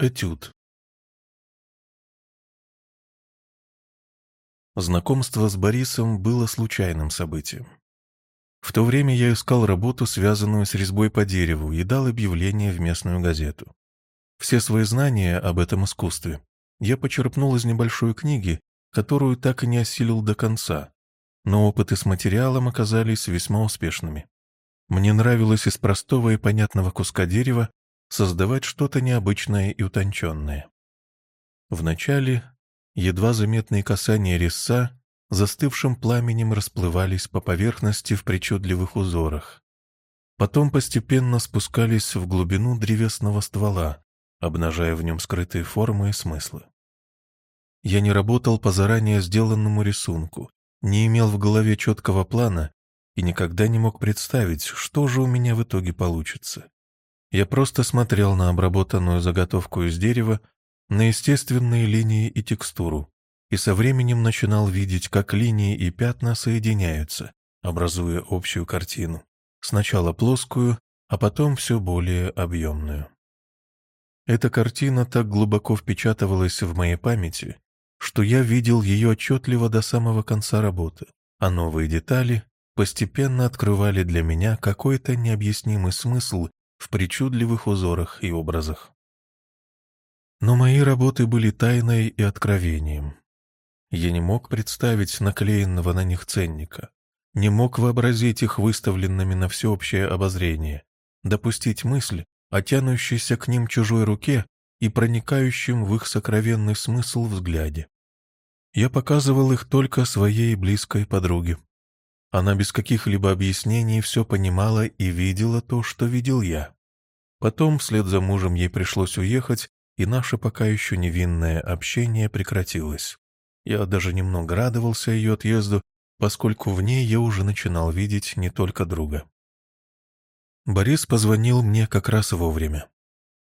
Этюд. Знакомство с Борисом было случайным событием. В то время я искал работу, связанную с резьбой по дереву, и дал объявление в местную газету. Все свои знания об этом искусстве я почерпнул из небольшой книги, которую так и не осилил до конца, но опыты с материалом оказались весьма успешными. Мне нравилось из простого и понятного куска дерева создавать что-то необычное и утонченное. Вначале едва заметные касания резца застывшим пламенем расплывались по поверхности в причудливых узорах. Потом постепенно спускались в глубину древесного ствола, обнажая в нем скрытые формы и смыслы. Я не работал по заранее сделанному рисунку, не имел в голове четкого плана и никогда не мог представить, что же у меня в итоге получится. Я просто смотрел на обработанную заготовку из дерева, на естественные линии и текстуру, и со временем начинал видеть, как линии и пятна соединяются, образуя общую картину, сначала плоскую, а потом все более объемную. Эта картина так глубоко впечатывалась в моей памяти, что я видел ее отчетливо до самого конца работы, а новые детали постепенно открывали для меня какой-то необъяснимый смысл в причудливых узорах и образах. Но мои работы были тайной и откровением. Я не мог представить наклеенного на них ценника, не мог вообразить их выставленными на всеобщее обозрение, допустить мысль о тянущейся к ним чужой руке и проникающем в их сокровенный смысл взгляде. Я показывал их только своей близкой подруге. Она без каких-либо объяснений все понимала и видела то, что видел я. Потом, вслед за мужем, ей пришлось уехать, и наше пока еще невинное общение прекратилось. Я даже немного радовался ее отъезду, поскольку в ней я уже начинал видеть не только друга. Борис позвонил мне как раз вовремя.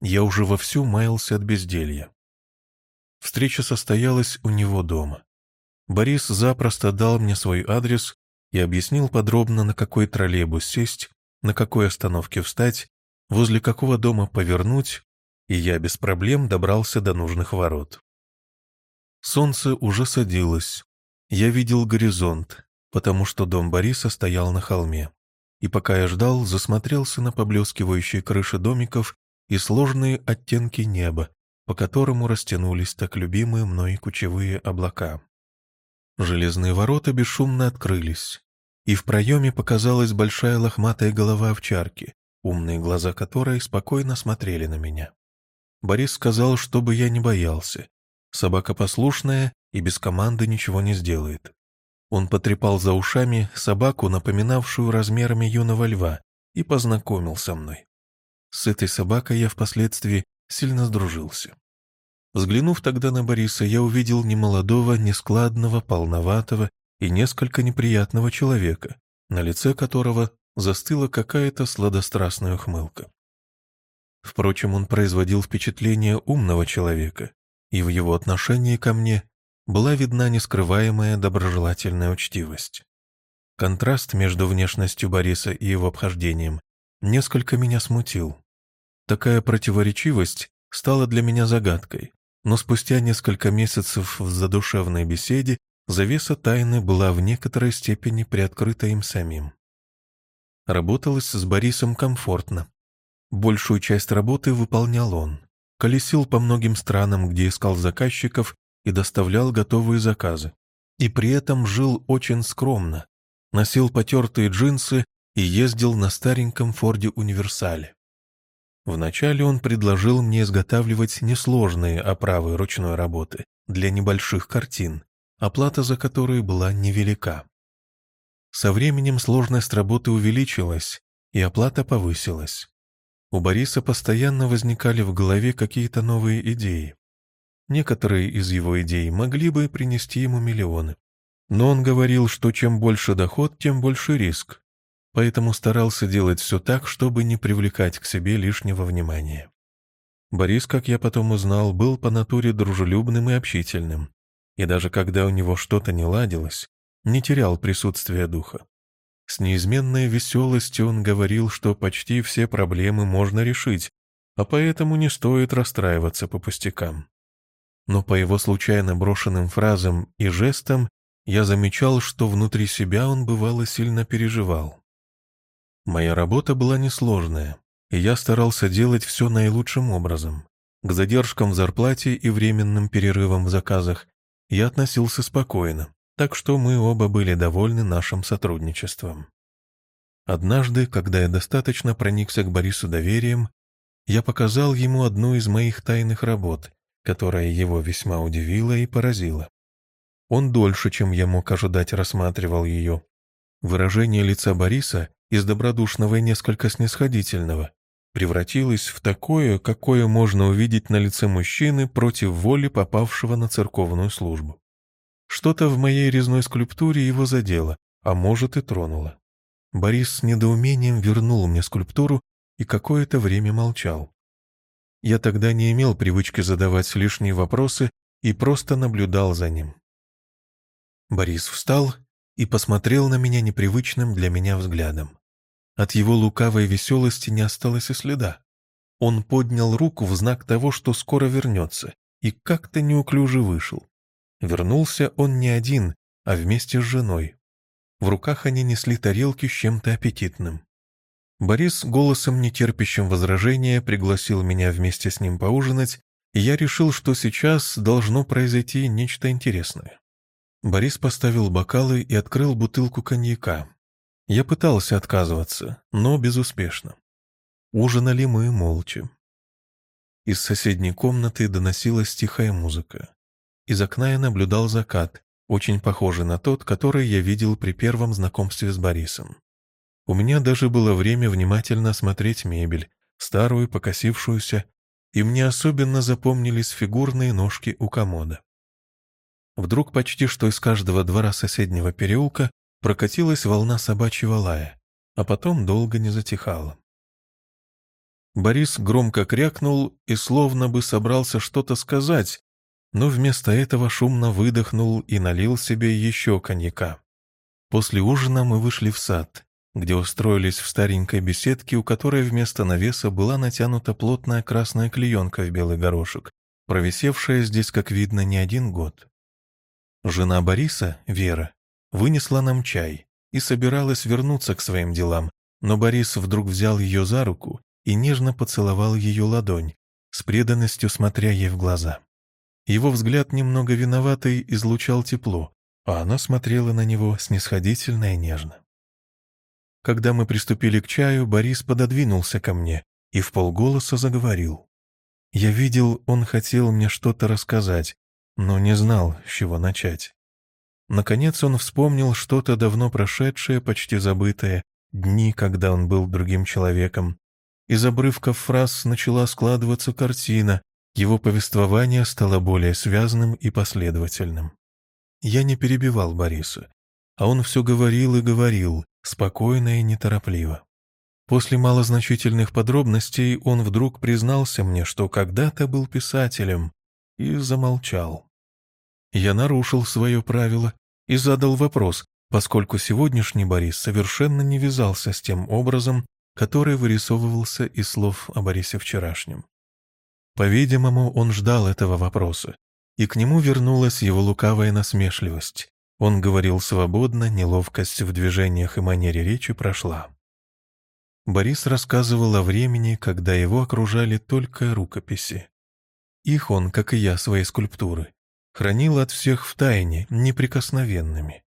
Я уже вовсю маялся от безделья. Встреча состоялась у него дома. Борис запросто дал мне свой адрес и объяснил подробно, на какой троллейбус сесть, на какой остановке встать, возле какого дома повернуть, и я без проблем добрался до нужных ворот. Солнце уже садилось. Я видел горизонт, потому что дом Бориса стоял на холме. И пока я ждал, засмотрелся на поблескивающие крыши домиков и сложные оттенки неба, по которому растянулись так любимые мной кучевые облака. Железные ворота бесшумно открылись, и в проеме показалась большая лохматая голова овчарки, умные глаза которой спокойно смотрели на меня. Борис сказал, чтобы я не боялся. Собака послушная и без команды ничего не сделает. Он потрепал за ушами собаку, напоминавшую размерами юного льва, и познакомил со мной. С этой собакой я впоследствии сильно сдружился. Взглянув тогда на Бориса, я увидел немолодого, нескладного, полноватого и несколько неприятного человека, на лице которого застыла какая-то сладострастная ухмылка. Впрочем, он производил впечатление умного человека, и в его отношении ко мне была видна нескрываемая доброжелательная учтивость. Контраст между внешностью Бориса и его обхождением несколько меня смутил. Такая противоречивость стала для меня загадкой, но спустя несколько месяцев в задушевной беседе завеса тайны была в некоторой степени приоткрыта им самим. Работалось с Борисом комфортно. Большую часть работы выполнял он. Колесил по многим странам, где искал заказчиков и доставлял готовые заказы. И при этом жил очень скромно. Носил потертые джинсы и ездил на стареньком Форде Универсале. Вначале он предложил мне изготавливать несложные оправы ручной работы для небольших картин, оплата за которые была невелика. Со временем сложность работы увеличилась, и оплата повысилась. У Бориса постоянно возникали в голове какие-то новые идеи. Некоторые из его идей могли бы принести ему миллионы. Но он говорил, что чем больше доход, тем больше риск, поэтому старался делать все так, чтобы не привлекать к себе лишнего внимания. Борис, как я потом узнал, был по натуре дружелюбным и общительным, и даже когда у него что-то не ладилось, не терял присутствия духа. С неизменной веселостью он говорил, что почти все проблемы можно решить, а поэтому не стоит расстраиваться по пустякам. Но по его случайно брошенным фразам и жестам я замечал, что внутри себя он бывало сильно переживал. Моя работа была несложная, и я старался делать все наилучшим образом. К задержкам в зарплате и временным перерывам в заказах я относился спокойно, так что мы оба были довольны нашим сотрудничеством. Однажды, когда я достаточно проникся к Борису доверием, я показал ему одну из моих тайных работ, которая его весьма удивила и поразила. Он дольше, чем я мог ожидать, рассматривал ее. Выражение лица Бориса из добродушного и несколько снисходительного превратилось в такое, какое можно увидеть на лице мужчины против воли попавшего на церковную службу. Что-то в моей резной скульптуре его задело, а может и тронуло. Борис с недоумением вернул мне скульптуру и какое-то время молчал. Я тогда не имел привычки задавать лишние вопросы и просто наблюдал за ним. Борис встал и посмотрел на меня непривычным для меня взглядом. От его лукавой веселости не осталось и следа. Он поднял руку в знак того, что скоро вернется, и как-то неуклюже вышел. Вернулся он не один, а вместе с женой. В руках они несли тарелки с чем-то аппетитным. Борис голосом, нетерпящим возражения, пригласил меня вместе с ним поужинать, и я решил, что сейчас должно произойти нечто интересное. Борис поставил бокалы и открыл бутылку коньяка. Я пытался отказываться, но безуспешно. Ужинали мы молча. Из соседней комнаты доносилась тихая музыка. Из окна я наблюдал закат, очень похожий на тот, который я видел при первом знакомстве с Борисом. У меня даже было время внимательно осмотреть мебель, старую, покосившуюся, и мне особенно запомнились фигурные ножки у комода. Вдруг почти что из каждого двора соседнего переулка прокатилась волна собачьего лая, а потом долго не затихала. Борис громко крякнул и словно бы собрался что-то сказать, но вместо этого шумно выдохнул и налил себе еще коньяка. После ужина мы вышли в сад, где устроились в старенькой беседке, у которой вместо навеса была натянута плотная красная клеенка в белый горошек, провисевшая здесь, как видно, не один год. Жена Бориса, Вера, вынесла нам чай и собиралась вернуться к своим делам, но Борис вдруг взял ее за руку и нежно поцеловал ее ладонь, с преданностью смотря ей в глаза. Его взгляд немного виноватый излучал тепло, а она смотрела на него снисходительно и нежно. Когда мы приступили к чаю, Борис пододвинулся ко мне и в полголоса заговорил. Я видел, он хотел мне что-то рассказать, но не знал, с чего начать. Наконец он вспомнил что-то давно прошедшее, почти забытое, дни, когда он был другим человеком. Из обрывков фраз начала складываться картина, его повествование стало более связанным и последовательным. Я не перебивал Бориса, а он все говорил и говорил, спокойно и неторопливо. После малозначительных подробностей он вдруг признался мне, что когда-то был писателем, и замолчал. Я нарушил свое правило и задал вопрос, поскольку сегодняшний Борис совершенно не вязался с тем образом, который вырисовывался из слов о Борисе вчерашнем. По-видимому, он ждал этого вопроса, и к нему вернулась его лукавая насмешливость. Он говорил свободно, неловкость в движениях и манере речи прошла. Борис рассказывал о времени, когда его окружали только рукописи. Их он, как и я, свои скульптуры, хранил от всех в тайне, неприкосновенными.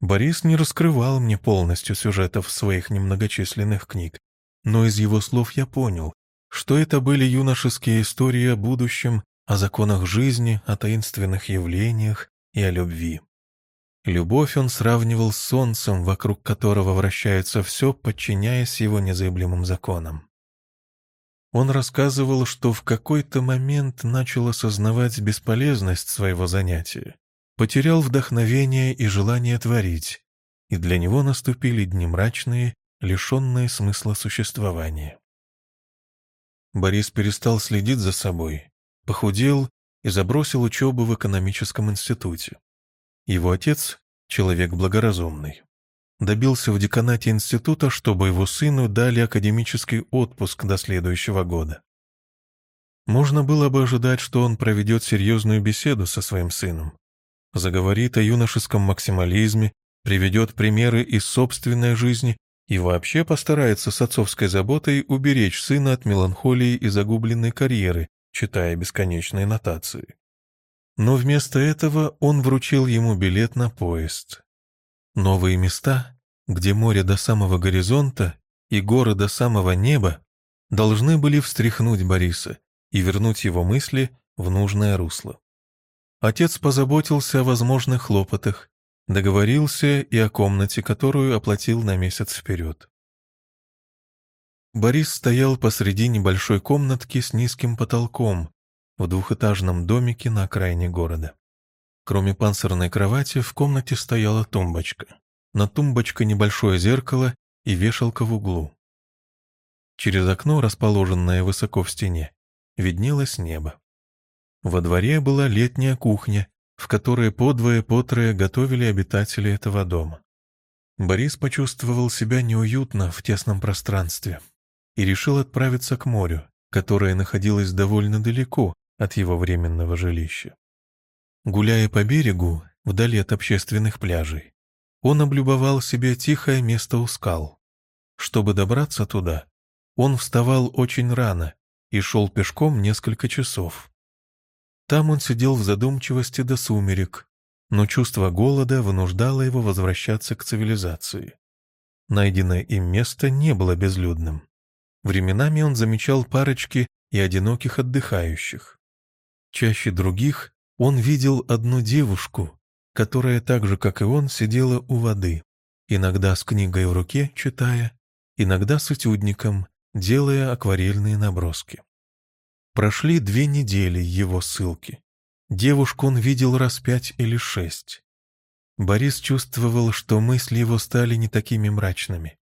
Борис не раскрывал мне полностью сюжетов своих немногочисленных книг, но из его слов я понял, что это были юношеские истории о будущем, о законах жизни, о таинственных явлениях и о любви. Любовь он сравнивал с солнцем, вокруг которого вращается все, подчиняясь его незыблемым законам. Он рассказывал, что в какой-то момент начал осознавать бесполезность своего занятия, потерял вдохновение и желание творить, и для него наступили дни мрачные, лишенные смысла существования. Борис перестал следить за собой, похудел и забросил учебу в экономическом институте. Его отец — человек благоразумный добился в деканате института, чтобы его сыну дали академический отпуск до следующего года. Можно было бы ожидать, что он проведет серьезную беседу со своим сыном, заговорит о юношеском максимализме, приведет примеры из собственной жизни и вообще постарается с отцовской заботой уберечь сына от меланхолии и загубленной карьеры, читая бесконечные нотации. Но вместо этого он вручил ему билет на поезд. Новые места, где море до самого горизонта и горы до самого неба, должны были встряхнуть Бориса и вернуть его мысли в нужное русло. Отец позаботился о возможных хлопотах, договорился и о комнате, которую оплатил на месяц вперед. Борис стоял посреди небольшой комнатки с низким потолком в двухэтажном домике на окраине города. Кроме панцирной кровати в комнате стояла тумбочка. На тумбочке небольшое зеркало и вешалка в углу. Через окно, расположенное высоко в стене, виднелось небо. Во дворе была летняя кухня, в которой подвое-потрое готовили обитатели этого дома. Борис почувствовал себя неуютно в тесном пространстве и решил отправиться к морю, которое находилось довольно далеко от его временного жилища. Гуляя по берегу, вдали от общественных пляжей, он облюбовал себе тихое место у скал. Чтобы добраться туда, он вставал очень рано и шел пешком несколько часов. Там он сидел в задумчивости до сумерек, но чувство голода вынуждало его возвращаться к цивилизации. Найденное им место не было безлюдным. Временами он замечал парочки и одиноких отдыхающих. Чаще других он видел одну девушку, которая так же, как и он, сидела у воды, иногда с книгой в руке, читая, иногда с этюдником, делая акварельные наброски. Прошли две недели его ссылки. Девушку он видел раз пять или шесть. Борис чувствовал, что мысли его стали не такими мрачными.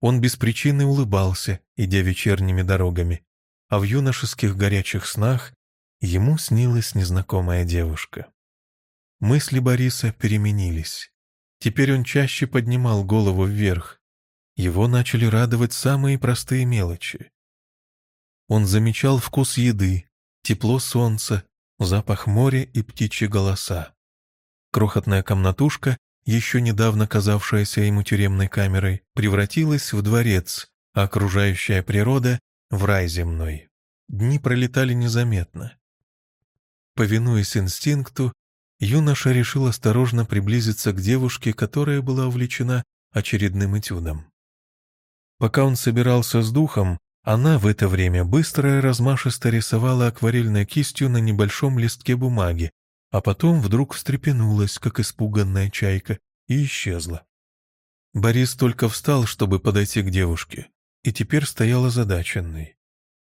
Он без причины улыбался, идя вечерними дорогами, а в юношеских горячих снах ему снилась незнакомая девушка. Мысли Бориса переменились. Теперь он чаще поднимал голову вверх. Его начали радовать самые простые мелочи. Он замечал вкус еды, тепло солнца, запах моря и птичьи голоса. Крохотная комнатушка, еще недавно казавшаяся ему тюремной камерой, превратилась в дворец, а окружающая природа — в рай земной. Дни пролетали незаметно. Повинуясь инстинкту, юноша решил осторожно приблизиться к девушке, которая была увлечена очередным этюдом. Пока он собирался с духом, она в это время быстро и размашисто рисовала акварельной кистью на небольшом листке бумаги, а потом вдруг встрепенулась, как испуганная чайка, и исчезла. Борис только встал, чтобы подойти к девушке, и теперь стоял озадаченный.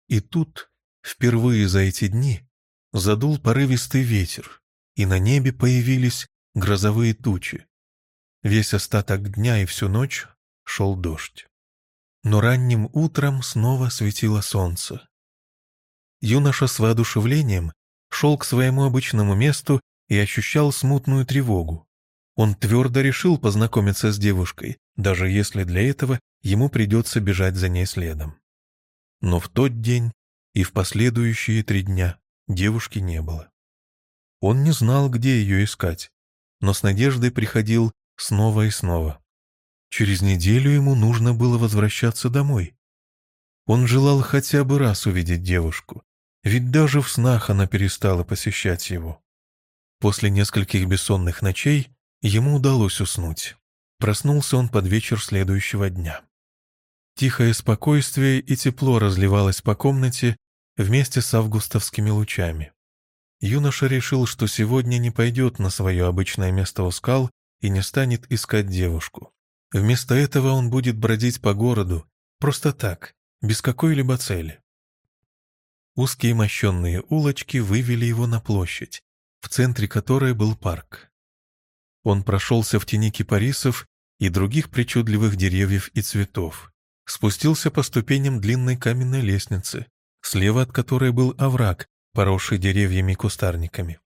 И тут, впервые за эти дни, задул порывистый ветер, и на небе появились грозовые тучи. Весь остаток дня и всю ночь шел дождь но ранним утром снова светило солнце. Юноша с воодушевлением шел к своему обычному месту и ощущал смутную тревогу. Он твердо решил познакомиться с девушкой, даже если для этого ему придется бежать за ней следом. Но в тот день и в последующие три дня девушки не было. Он не знал, где ее искать, но с надеждой приходил снова и снова. Через неделю ему нужно было возвращаться домой. Он желал хотя бы раз увидеть девушку, ведь даже в снах она перестала посещать его. После нескольких бессонных ночей ему удалось уснуть. Проснулся он под вечер следующего дня. Тихое спокойствие и тепло разливалось по комнате вместе с августовскими лучами. Юноша решил, что сегодня не пойдет на свое обычное место у скал и не станет искать девушку. Вместо этого он будет бродить по городу, просто так, без какой-либо цели. Узкие мощенные улочки вывели его на площадь, в центре которой был парк. Он прошелся в тени кипарисов и других причудливых деревьев и цветов, спустился по ступеням длинной каменной лестницы, слева от которой был овраг, поросший деревьями и кустарниками,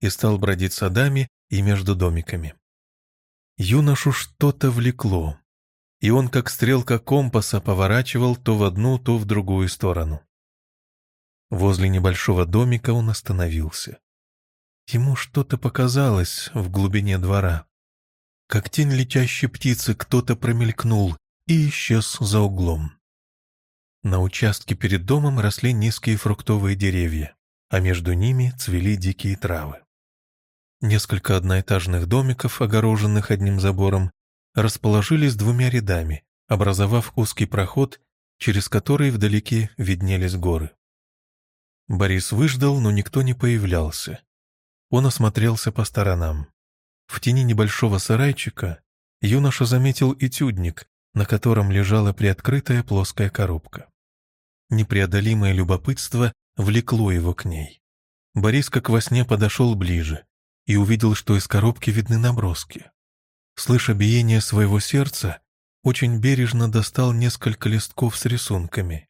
и стал бродить садами и между домиками. Юношу что-то влекло, и он, как стрелка компаса, поворачивал то в одну, то в другую сторону. Возле небольшого домика он остановился. Ему что-то показалось в глубине двора. Как тень летящей птицы кто-то промелькнул и исчез за углом. На участке перед домом росли низкие фруктовые деревья, а между ними цвели дикие травы. Несколько одноэтажных домиков, огороженных одним забором, расположились двумя рядами, образовав узкий проход, через который вдалеке виднелись горы. Борис выждал, но никто не появлялся. Он осмотрелся по сторонам. В тени небольшого сарайчика юноша заметил этюдник, на котором лежала приоткрытая плоская коробка. Непреодолимое любопытство влекло его к ней. Борис как во сне подошел ближе и увидел, что из коробки видны наброски. Слыша биение своего сердца, очень бережно достал несколько листков с рисунками.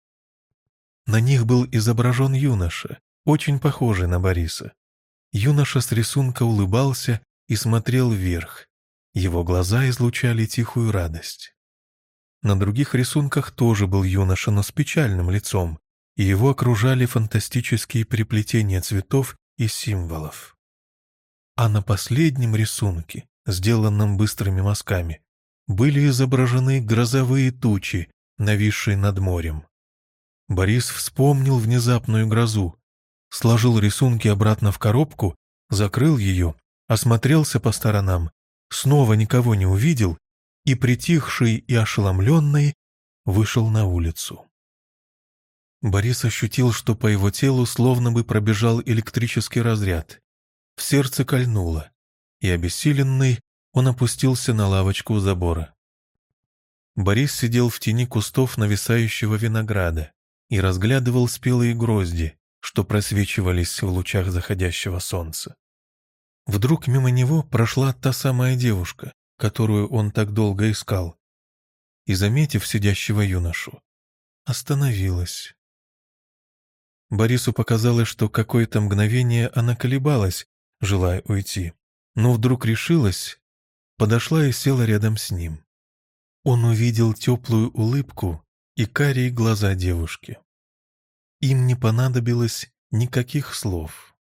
На них был изображен юноша, очень похожий на Бориса. Юноша с рисунка улыбался и смотрел вверх. Его глаза излучали тихую радость. На других рисунках тоже был юноша, но с печальным лицом, и его окружали фантастические переплетения цветов и символов. А на последнем рисунке, сделанном быстрыми мазками, были изображены грозовые тучи, нависшие над морем. Борис вспомнил внезапную грозу, сложил рисунки обратно в коробку, закрыл ее, осмотрелся по сторонам, снова никого не увидел и, притихший и ошеломленный, вышел на улицу. Борис ощутил, что по его телу словно бы пробежал электрический разряд. В сердце кольнуло, и, обессиленный, он опустился на лавочку у забора. Борис сидел в тени кустов нависающего винограда и разглядывал спелые грозди, что просвечивались в лучах заходящего солнца. Вдруг мимо него прошла та самая девушка, которую он так долго искал, и, заметив сидящего юношу, остановилась. Борису показалось, что какое-то мгновение она колебалась, желая уйти, но вдруг решилась, подошла и села рядом с ним. Он увидел теплую улыбку и карие глаза девушки. Им не понадобилось никаких слов.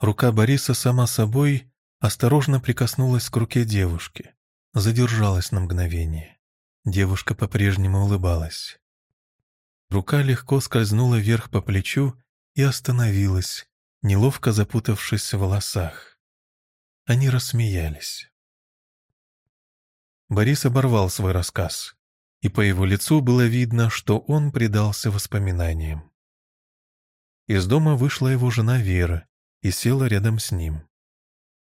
Рука Бориса сама собой осторожно прикоснулась к руке девушки задержалась на мгновение. Девушка по-прежнему улыбалась. Рука легко скользнула вверх по плечу и остановилась, неловко запутавшись в волосах. Они рассмеялись. Борис оборвал свой рассказ, и по его лицу было видно, что он предался воспоминаниям. Из дома вышла его жена Вера и села рядом с ним.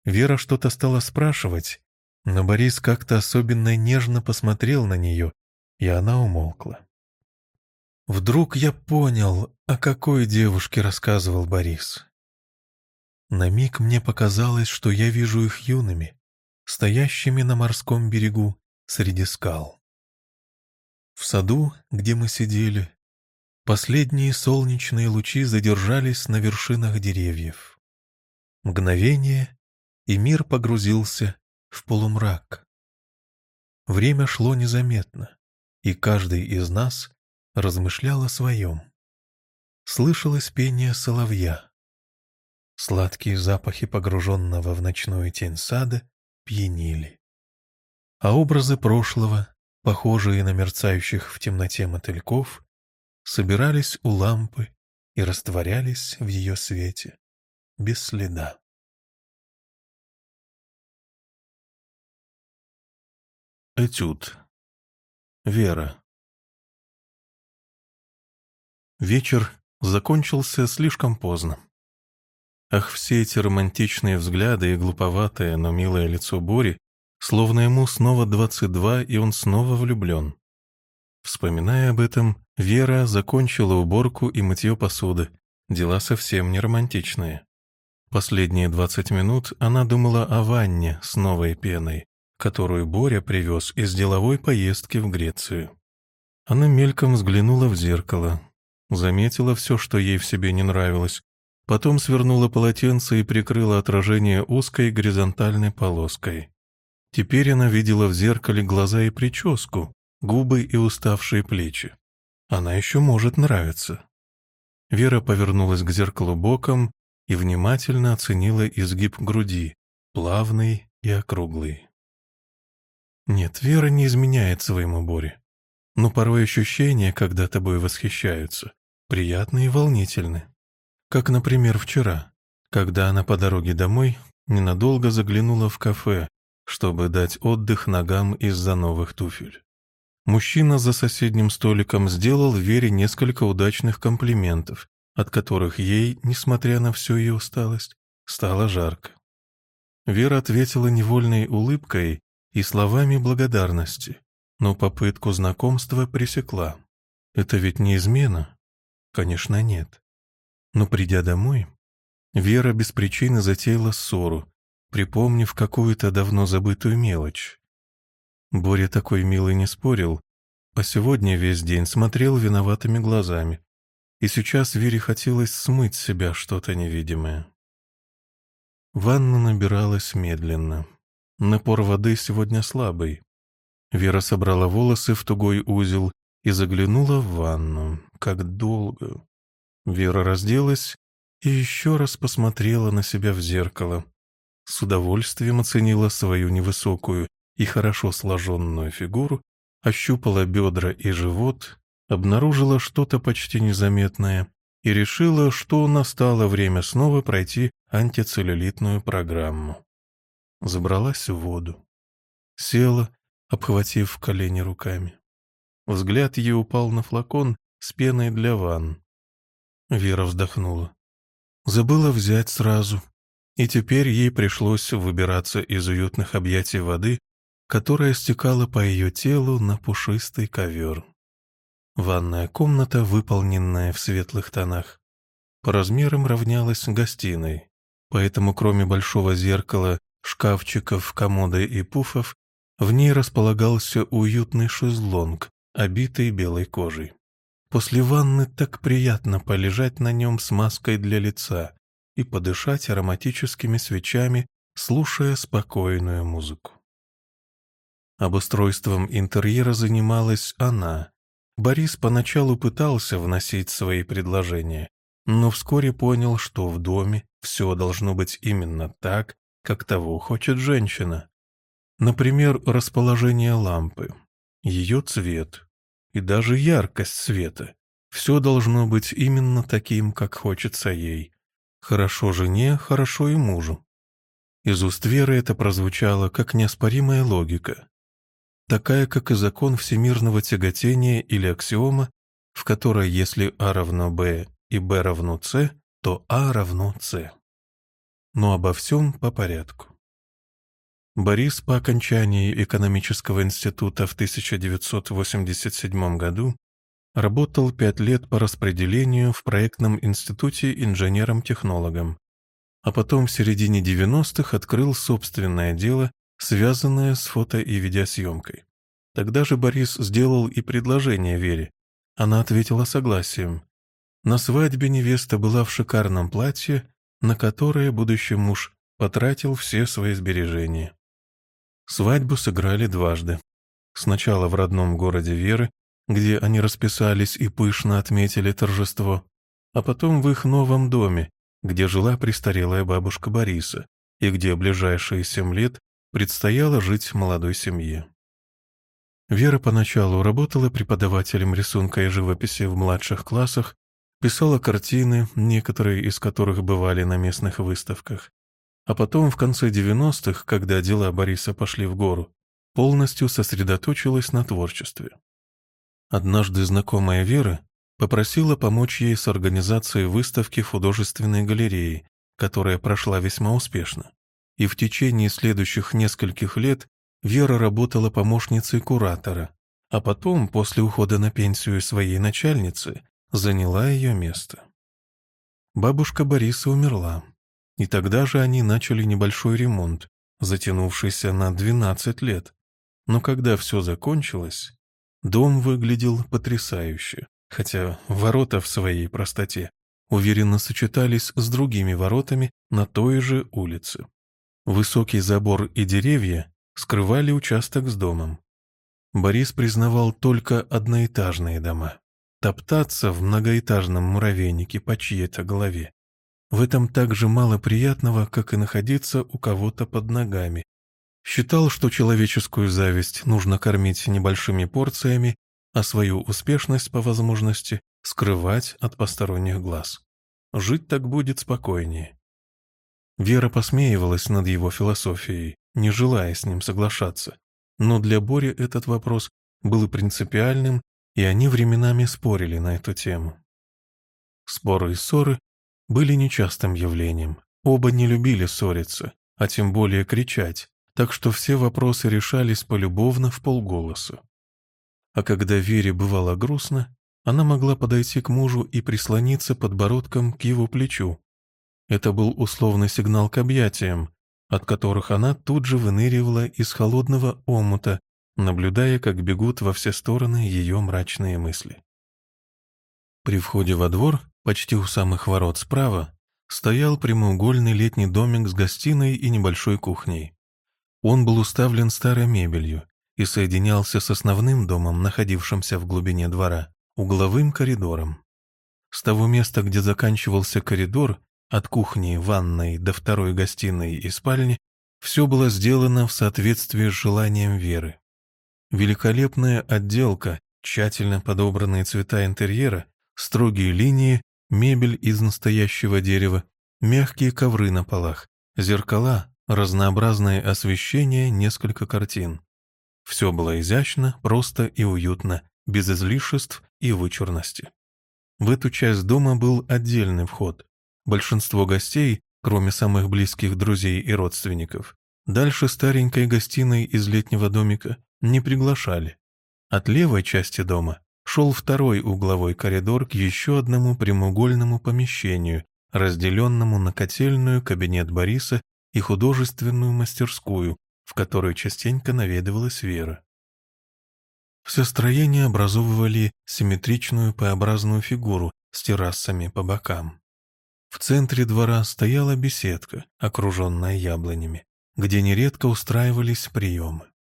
Вера что-то стала спрашивать, но Борис как-то особенно нежно посмотрел на нее, и она умолкла. Вдруг я понял, о какой девушке рассказывал Борис. На миг мне показалось, что я вижу их юными, стоящими на морском берегу среди скал. В саду, где мы сидели, последние солнечные лучи задержались на вершинах деревьев. Мгновение, и мир погрузился в полумрак. Время шло незаметно, и каждый из нас размышлял о своем. Слышалось пение соловья. Сладкие запахи погруженного в ночную тень сада пьянили. А образы прошлого, похожие на мерцающих в темноте мотыльков, собирались у лампы и растворялись в ее свете, без следа. Этюд. Вера. Вечер закончился слишком поздно. Ах, все эти романтичные взгляды и глуповатое, но милое лицо Бори, словно ему снова двадцать два, и он снова влюблен. Вспоминая об этом, Вера закончила уборку и мытье посуды. Дела совсем не романтичные. Последние двадцать минут она думала о ванне с новой пеной, которую Боря привез из деловой поездки в Грецию. Она мельком взглянула в зеркало, заметила все, что ей в себе не нравилось, потом свернула полотенце и прикрыла отражение узкой горизонтальной полоской. Теперь она видела в зеркале глаза и прическу, губы и уставшие плечи. Она еще может нравиться. Вера повернулась к зеркалу боком и внимательно оценила изгиб груди, плавный и округлый. Нет, Вера не изменяет своему Боре. Но порой ощущения, когда тобой восхищаются, приятны и волнительны. Как, например, вчера, когда она по дороге домой ненадолго заглянула в кафе, чтобы дать отдых ногам из-за новых туфель. Мужчина за соседним столиком сделал Вере несколько удачных комплиментов, от которых ей, несмотря на всю ее усталость, стало жарко. Вера ответила невольной улыбкой и словами благодарности, но попытку знакомства пресекла. Это ведь не измена? Конечно, нет. Но придя домой, Вера без причины затеяла ссору, припомнив какую-то давно забытую мелочь. Боря такой милый не спорил, а сегодня весь день смотрел виноватыми глазами, и сейчас Вере хотелось смыть с себя что-то невидимое. Ванна набиралась медленно. Напор воды сегодня слабый. Вера собрала волосы в тугой узел и заглянула в ванну. Как долго. Вера разделась и еще раз посмотрела на себя в зеркало. С удовольствием оценила свою невысокую и хорошо сложенную фигуру, ощупала бедра и живот, обнаружила что-то почти незаметное и решила, что настало время снова пройти антицеллюлитную программу. Забралась в воду. Села, обхватив колени руками. Взгляд ей упал на флакон с пеной для ванн. Вера вздохнула. Забыла взять сразу, и теперь ей пришлось выбираться из уютных объятий воды, которая стекала по ее телу на пушистый ковер. Ванная комната, выполненная в светлых тонах, по размерам равнялась гостиной, поэтому кроме большого зеркала, шкафчиков, комода и пуфов, в ней располагался уютный шезлонг, обитый белой кожей. После ванны так приятно полежать на нем с маской для лица и подышать ароматическими свечами, слушая спокойную музыку. Обустройством интерьера занималась она, Борис поначалу пытался вносить свои предложения, но вскоре понял, что в доме все должно быть именно так, как того хочет женщина. Например, расположение лампы, ее цвет и даже яркость света. Все должно быть именно таким, как хочется ей. Хорошо жене, хорошо и мужу. Из уст Веры это прозвучало как неоспоримая логика такая, как и закон всемирного тяготения или аксиома, в которой если А равно Б и Б равно С, то А равно С. Но обо всем по порядку. Борис по окончании экономического института в 1987 году работал пять лет по распределению в проектном институте инженером-технологом, а потом в середине 90-х открыл собственное дело связанное с фото и видеосъемкой. Тогда же Борис сделал и предложение Вере. Она ответила согласием. На свадьбе невеста была в шикарном платье, на которое будущий муж потратил все свои сбережения. Свадьбу сыграли дважды. Сначала в родном городе Веры, где они расписались и пышно отметили торжество, а потом в их новом доме, где жила престарелая бабушка Бориса, и где ближайшие семь лет предстояло жить молодой семье. Вера поначалу работала преподавателем рисунка и живописи в младших классах, писала картины, некоторые из которых бывали на местных выставках. А потом, в конце 90-х, когда дела Бориса пошли в гору, полностью сосредоточилась на творчестве. Однажды знакомая Вера попросила помочь ей с организацией выставки в художественной галереи, которая прошла весьма успешно и в течение следующих нескольких лет Вера работала помощницей куратора, а потом, после ухода на пенсию своей начальницы, заняла ее место. Бабушка Бориса умерла, и тогда же они начали небольшой ремонт, затянувшийся на 12 лет. Но когда все закончилось, дом выглядел потрясающе, хотя ворота в своей простоте уверенно сочетались с другими воротами на той же улице. Высокий забор и деревья скрывали участок с домом. Борис признавал только одноэтажные дома. Топтаться в многоэтажном муравейнике по чьей-то голове. В этом так же мало приятного, как и находиться у кого-то под ногами. Считал, что человеческую зависть нужно кормить небольшими порциями, а свою успешность, по возможности, скрывать от посторонних глаз. Жить так будет спокойнее. Вера посмеивалась над его философией, не желая с ним соглашаться. Но для Бори этот вопрос был принципиальным, и они временами спорили на эту тему. Споры и ссоры были нечастым явлением. Оба не любили ссориться, а тем более кричать, так что все вопросы решались полюбовно в полголоса. А когда Вере бывало грустно, она могла подойти к мужу и прислониться подбородком к его плечу. Это был условный сигнал к объятиям, от которых она тут же выныривала из холодного омута, наблюдая, как бегут во все стороны ее мрачные мысли. При входе во двор, почти у самых ворот справа, стоял прямоугольный летний домик с гостиной и небольшой кухней. Он был уставлен старой мебелью и соединялся с основным домом, находившимся в глубине двора, угловым коридором. С того места, где заканчивался коридор, от кухни, ванной до второй гостиной и спальни, все было сделано в соответствии с желанием Веры. Великолепная отделка, тщательно подобранные цвета интерьера, строгие линии, мебель из настоящего дерева, мягкие ковры на полах, зеркала, разнообразное освещение, несколько картин. Все было изящно, просто и уютно, без излишеств и вычурности. В эту часть дома был отдельный вход, Большинство гостей, кроме самых близких друзей и родственников, дальше старенькой гостиной из летнего домика не приглашали. От левой части дома шел второй угловой коридор к еще одному прямоугольному помещению, разделенному на котельную, кабинет Бориса и художественную мастерскую, в которой частенько наведывалась Вера. Все строения образовывали симметричную П-образную фигуру с террасами по бокам. В центре двора стояла беседка, окруженная яблонями, где нередко устраивались приемы.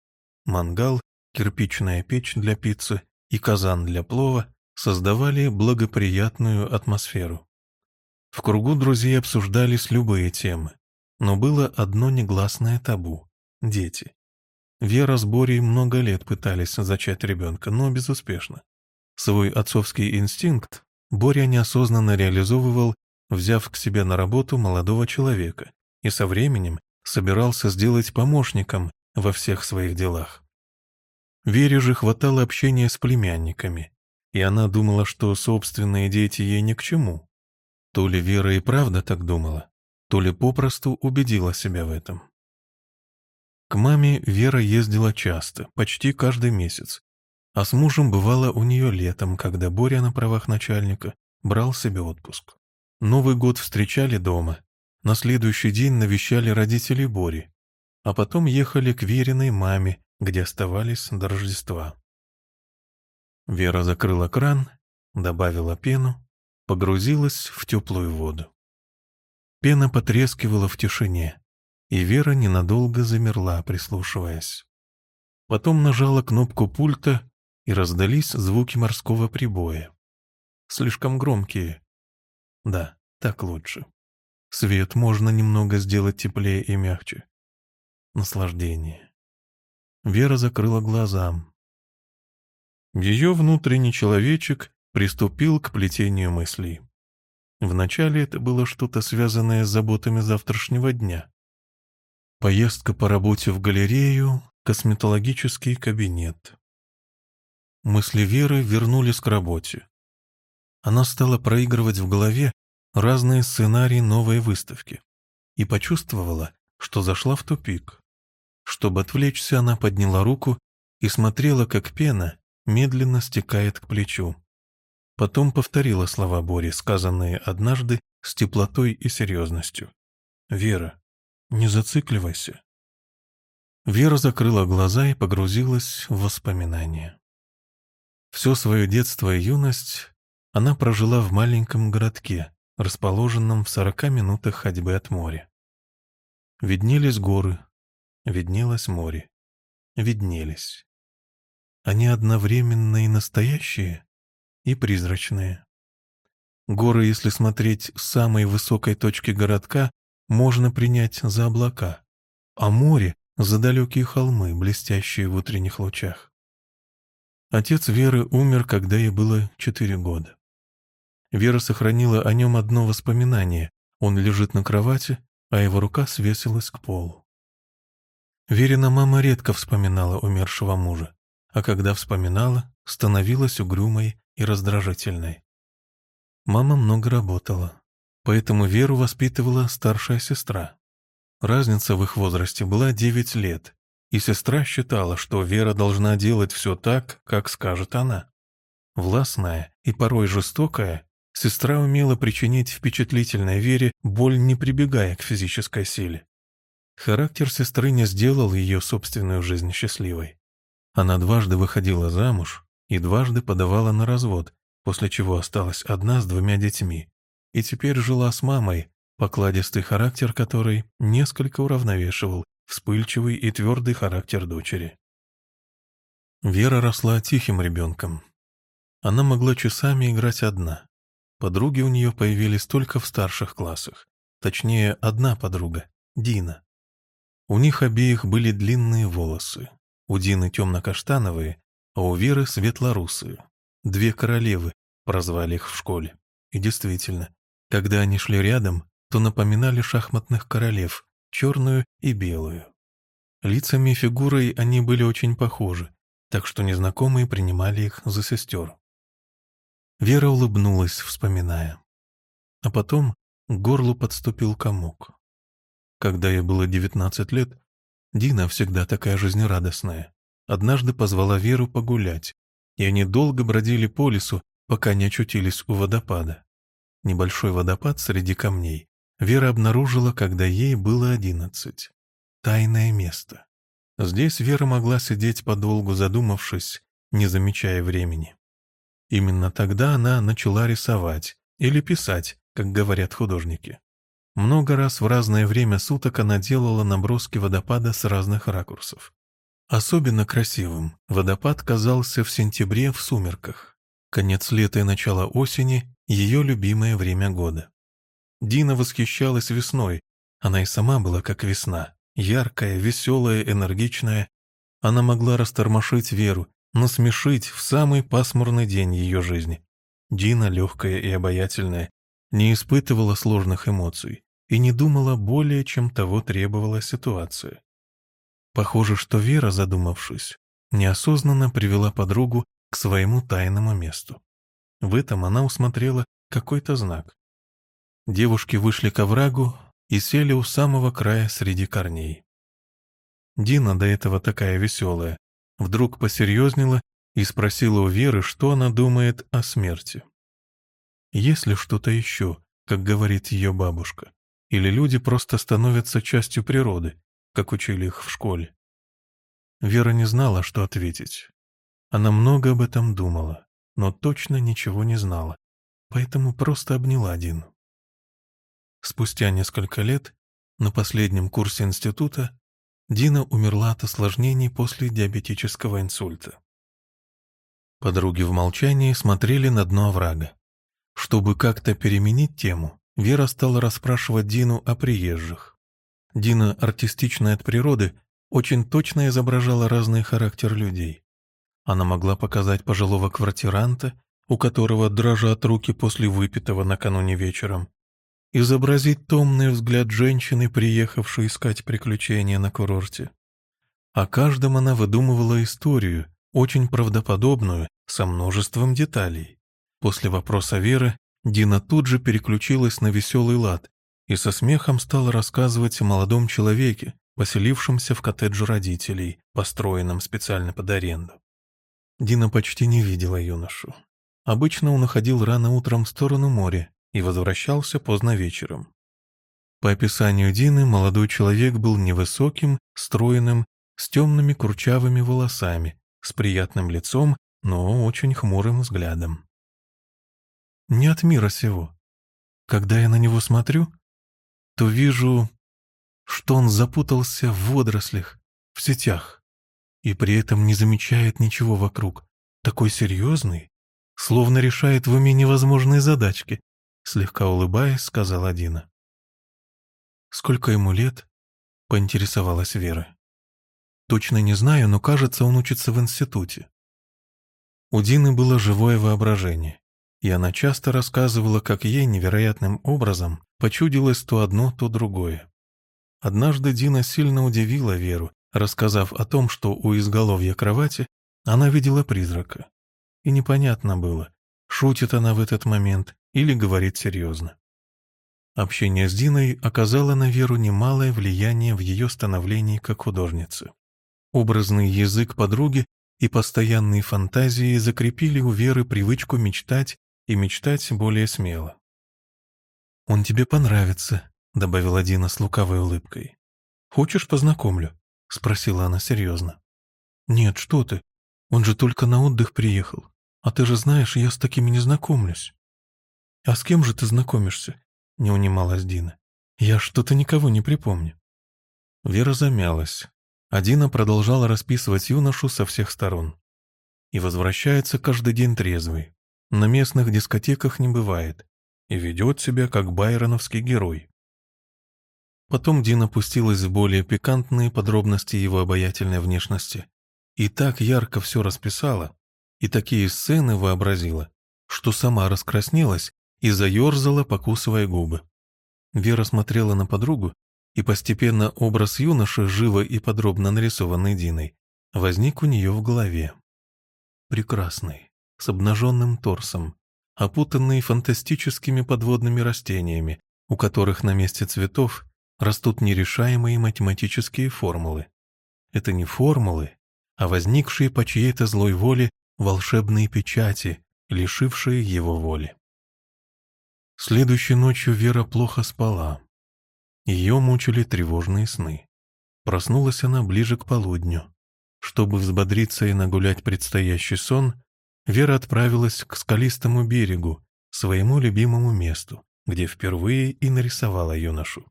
Мангал, кирпичная печь для пиццы и казан для плова создавали благоприятную атмосферу. В кругу друзей обсуждались любые темы, но было одно негласное табу — дети. Вера с Борей много лет пытались зачать ребенка, но безуспешно. Свой отцовский инстинкт Боря неосознанно реализовывал взяв к себе на работу молодого человека, и со временем собирался сделать помощником во всех своих делах. Вере же хватало общения с племянниками, и она думала, что собственные дети ей ни к чему. То ли Вера и правда так думала, то ли попросту убедила себя в этом. К маме Вера ездила часто, почти каждый месяц, а с мужем бывало у нее летом, когда Боря на правах начальника брал себе отпуск. Новый год встречали дома, на следующий день навещали родителей Бори, а потом ехали к Вериной маме, где оставались до Рождества. Вера закрыла кран, добавила пену, погрузилась в теплую воду. Пена потрескивала в тишине, и Вера ненадолго замерла, прислушиваясь. Потом нажала кнопку пульта, и раздались звуки морского прибоя. Слишком громкие, да, так лучше. Свет можно немного сделать теплее и мягче. Наслаждение. Вера закрыла глаза. Ее внутренний человечек приступил к плетению мыслей. Вначале это было что-то связанное с заботами завтрашнего дня. Поездка по работе в галерею, косметологический кабинет. Мысли Веры вернулись к работе. Она стала проигрывать в голове разные сценарии новой выставки и почувствовала, что зашла в тупик. Чтобы отвлечься, она подняла руку и смотрела, как пена медленно стекает к плечу. Потом повторила слова Бори, сказанные однажды с теплотой и серьезностью. «Вера, не зацикливайся». Вера закрыла глаза и погрузилась в воспоминания. Все свое детство и юность она прожила в маленьком городке, расположенном в сорока минутах ходьбы от моря. Виднелись горы, виднелось море, виднелись. Они одновременно и настоящие, и призрачные. Горы, если смотреть с самой высокой точки городка, можно принять за облака, а море — за далекие холмы, блестящие в утренних лучах. Отец Веры умер, когда ей было четыре года. Вера сохранила о нем одно воспоминание. Он лежит на кровати, а его рука свесилась к полу. Верина мама редко вспоминала умершего мужа, а когда вспоминала, становилась угрюмой и раздражительной. Мама много работала, поэтому Веру воспитывала старшая сестра. Разница в их возрасте была 9 лет, и сестра считала, что Вера должна делать все так, как скажет она. Властная и порой жестокая, сестра умела причинить впечатлительной Вере боль, не прибегая к физической силе. Характер сестры не сделал ее собственную жизнь счастливой. Она дважды выходила замуж и дважды подавала на развод, после чего осталась одна с двумя детьми, и теперь жила с мамой, покладистый характер которой несколько уравновешивал вспыльчивый и твердый характер дочери. Вера росла тихим ребенком. Она могла часами играть одна. Подруги у нее появились только в старших классах. Точнее, одна подруга — Дина. У них обеих были длинные волосы. У Дины темно-каштановые, а у Веры светлорусые. Две королевы, прозвали их в школе. И действительно, когда они шли рядом, то напоминали шахматных королев, черную и белую. Лицами и фигурой они были очень похожи, так что незнакомые принимали их за сестер. Вера улыбнулась, вспоминая. А потом к горлу подступил комок. Когда ей было девятнадцать лет, Дина, всегда такая жизнерадостная, однажды позвала Веру погулять, и они долго бродили по лесу, пока не очутились у водопада. Небольшой водопад среди камней Вера обнаружила, когда ей было одиннадцать. Тайное место. Здесь Вера могла сидеть подолгу, задумавшись, не замечая времени. Именно тогда она начала рисовать или писать, как говорят художники. Много раз в разное время суток она делала наброски водопада с разных ракурсов. Особенно красивым водопад казался в сентябре в сумерках. Конец лета и начало осени – ее любимое время года. Дина восхищалась весной, она и сама была как весна, яркая, веселая, энергичная. Она могла растормошить Веру, насмешить в самый пасмурный день ее жизни. Дина, легкая и обаятельная, не испытывала сложных эмоций и не думала более, чем того требовала ситуация. Похоже, что Вера, задумавшись, неосознанно привела подругу к своему тайному месту. В этом она усмотрела какой-то знак. Девушки вышли к оврагу и сели у самого края среди корней. Дина, до этого такая веселая, вдруг посерьезнела и спросила у Веры, что она думает о смерти. Есть ли что-то еще, как говорит ее бабушка, или люди просто становятся частью природы, как учили их в школе? Вера не знала, что ответить. Она много об этом думала, но точно ничего не знала, поэтому просто обняла Дину. Спустя несколько лет, на последнем курсе института, Дина умерла от осложнений после диабетического инсульта. Подруги в молчании смотрели на дно оврага. Чтобы как-то переменить тему, Вера стала расспрашивать Дину о приезжих. Дина, артистичная от природы, очень точно изображала разный характер людей. Она могла показать пожилого квартиранта, у которого дрожат руки после выпитого накануне вечером, изобразить томный взгляд женщины, приехавшей искать приключения на курорте. О каждом она выдумывала историю, очень правдоподобную, со множеством деталей. После вопроса Веры Дина тут же переключилась на веселый лад и со смехом стала рассказывать о молодом человеке, поселившемся в коттедже родителей, построенном специально под аренду. Дина почти не видела юношу. Обычно он уходил рано утром в сторону моря и возвращался поздно вечером. По описанию Дины, молодой человек был невысоким, стройным, с темными курчавыми волосами, с приятным лицом, но очень хмурым взглядом не от мира сего. Когда я на него смотрю, то вижу, что он запутался в водорослях, в сетях, и при этом не замечает ничего вокруг, такой серьезный, словно решает в уме невозможные задачки», слегка улыбаясь, сказала Дина. «Сколько ему лет?» — поинтересовалась Вера. «Точно не знаю, но кажется, он учится в институте». У Дины было живое воображение, и она часто рассказывала, как ей невероятным образом почудилось то одно, то другое. Однажды Дина сильно удивила Веру, рассказав о том, что у изголовья кровати она видела призрака. И непонятно было, шутит она в этот момент или говорит серьезно. Общение с Диной оказало на Веру немалое влияние в ее становлении как художницы. Образный язык подруги и постоянные фантазии закрепили у Веры привычку мечтать и мечтать более смело. «Он тебе понравится», — добавила Дина с лукавой улыбкой. «Хочешь, познакомлю?» — спросила она серьезно. «Нет, что ты. Он же только на отдых приехал. А ты же знаешь, я с такими не знакомлюсь». «А с кем же ты знакомишься?» — не унималась Дина. «Я что-то никого не припомню». Вера замялась, а Дина продолжала расписывать юношу со всех сторон. И возвращается каждый день трезвый. На местных дискотеках не бывает. И ведет себя как байроновский герой. Потом Дина пустилась в более пикантные подробности его обаятельной внешности. И так ярко все расписала, и такие сцены вообразила, что сама раскраснелась и заерзала, покусывая губы. Вера смотрела на подругу, и постепенно образ юноши, живо и подробно нарисованный Диной, возник у нее в голове. Прекрасный, с обнаженным торсом, опутанный фантастическими подводными растениями, у которых на месте цветов растут нерешаемые математические формулы. Это не формулы, а возникшие по чьей-то злой воле волшебные печати, лишившие его воли. Следующей ночью Вера плохо спала. Ее мучили тревожные сны. Проснулась она ближе к полудню. Чтобы взбодриться и нагулять предстоящий сон, Вера отправилась к скалистому берегу, своему любимому месту, где впервые и нарисовала юношу.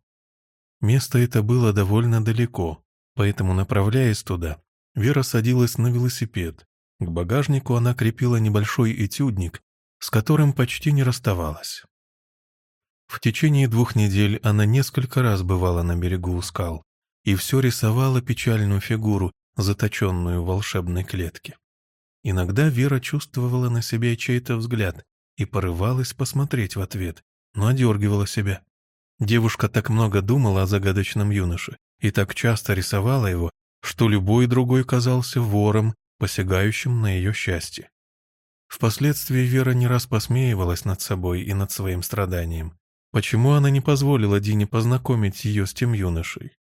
Место это было довольно далеко, поэтому, направляясь туда, Вера садилась на велосипед, к багажнику она крепила небольшой этюдник, с которым почти не расставалась. В течение двух недель она несколько раз бывала на берегу у скал и все рисовала печальную фигуру, заточенную в волшебной клетке. Иногда Вера чувствовала на себе чей-то взгляд и порывалась посмотреть в ответ, но одергивала себя. Девушка так много думала о загадочном юноше и так часто рисовала его, что любой другой казался вором посягающим на ее счастье. Впоследствии Вера не раз посмеивалась над собой и над своим страданием. Почему она не позволила Дине познакомить ее с тем юношей?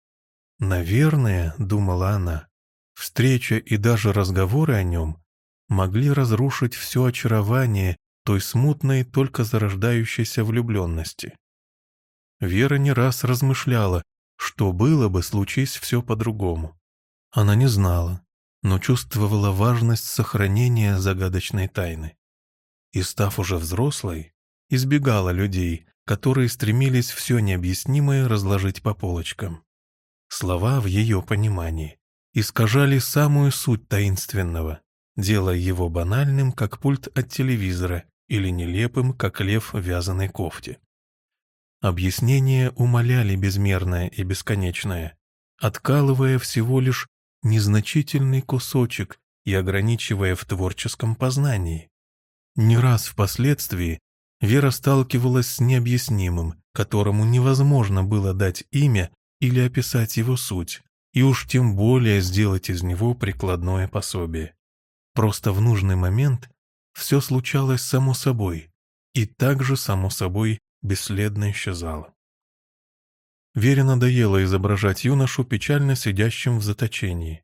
«Наверное, — думала она, — встреча и даже разговоры о нем могли разрушить все очарование той смутной, только зарождающейся влюбленности. Вера не раз размышляла, что было бы, случись все по-другому. Она не знала, но чувствовала важность сохранения загадочной тайны. И, став уже взрослой, избегала людей, которые стремились все необъяснимое разложить по полочкам. Слова в ее понимании искажали самую суть таинственного, делая его банальным, как пульт от телевизора, или нелепым, как лев в вязаной кофте. Объяснения умоляли безмерное и бесконечное, откалывая всего лишь незначительный кусочек и ограничивая в творческом познании. Не раз впоследствии Вера сталкивалась с необъяснимым, которому невозможно было дать имя или описать его суть, и уж тем более сделать из него прикладное пособие. Просто в нужный момент все случалось само собой, и также само собой бесследно исчезало. Вере надоело изображать юношу печально сидящим в заточении.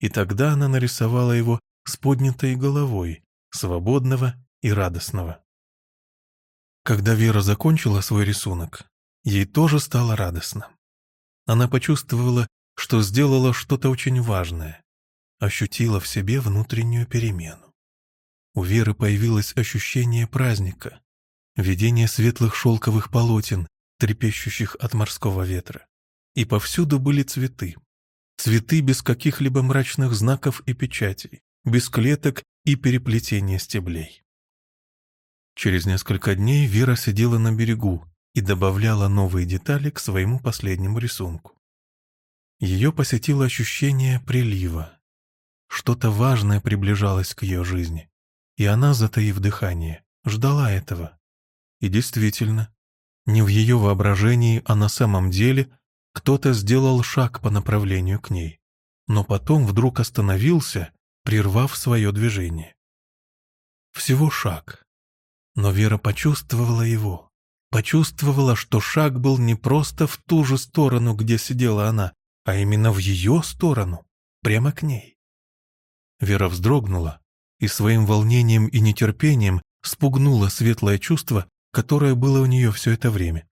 И тогда она нарисовала его с поднятой головой, свободного и радостного. Когда Вера закончила свой рисунок, ей тоже стало радостно. Она почувствовала, что сделала что-то очень важное, ощутила в себе внутреннюю перемену. У Веры появилось ощущение праздника, видение светлых шелковых полотен, трепещущих от морского ветра. И повсюду были цветы. Цветы без каких-либо мрачных знаков и печатей, без клеток и переплетения стеблей. Через несколько дней Вера сидела на берегу и добавляла новые детали к своему последнему рисунку. Ее посетило ощущение прилива. Что-то важное приближалось к ее жизни, и она, затаив дыхание, ждала этого. И действительно, не в ее воображении, а на самом деле кто-то сделал шаг по направлению к ней, но потом вдруг остановился, прервав свое движение. Всего шаг. Но Вера почувствовала его. Почувствовала, что шаг был не просто в ту же сторону, где сидела она, а именно в ее сторону, прямо к ней. Вера вздрогнула и своим волнением и нетерпением спугнула светлое чувство, которое было у нее все это время.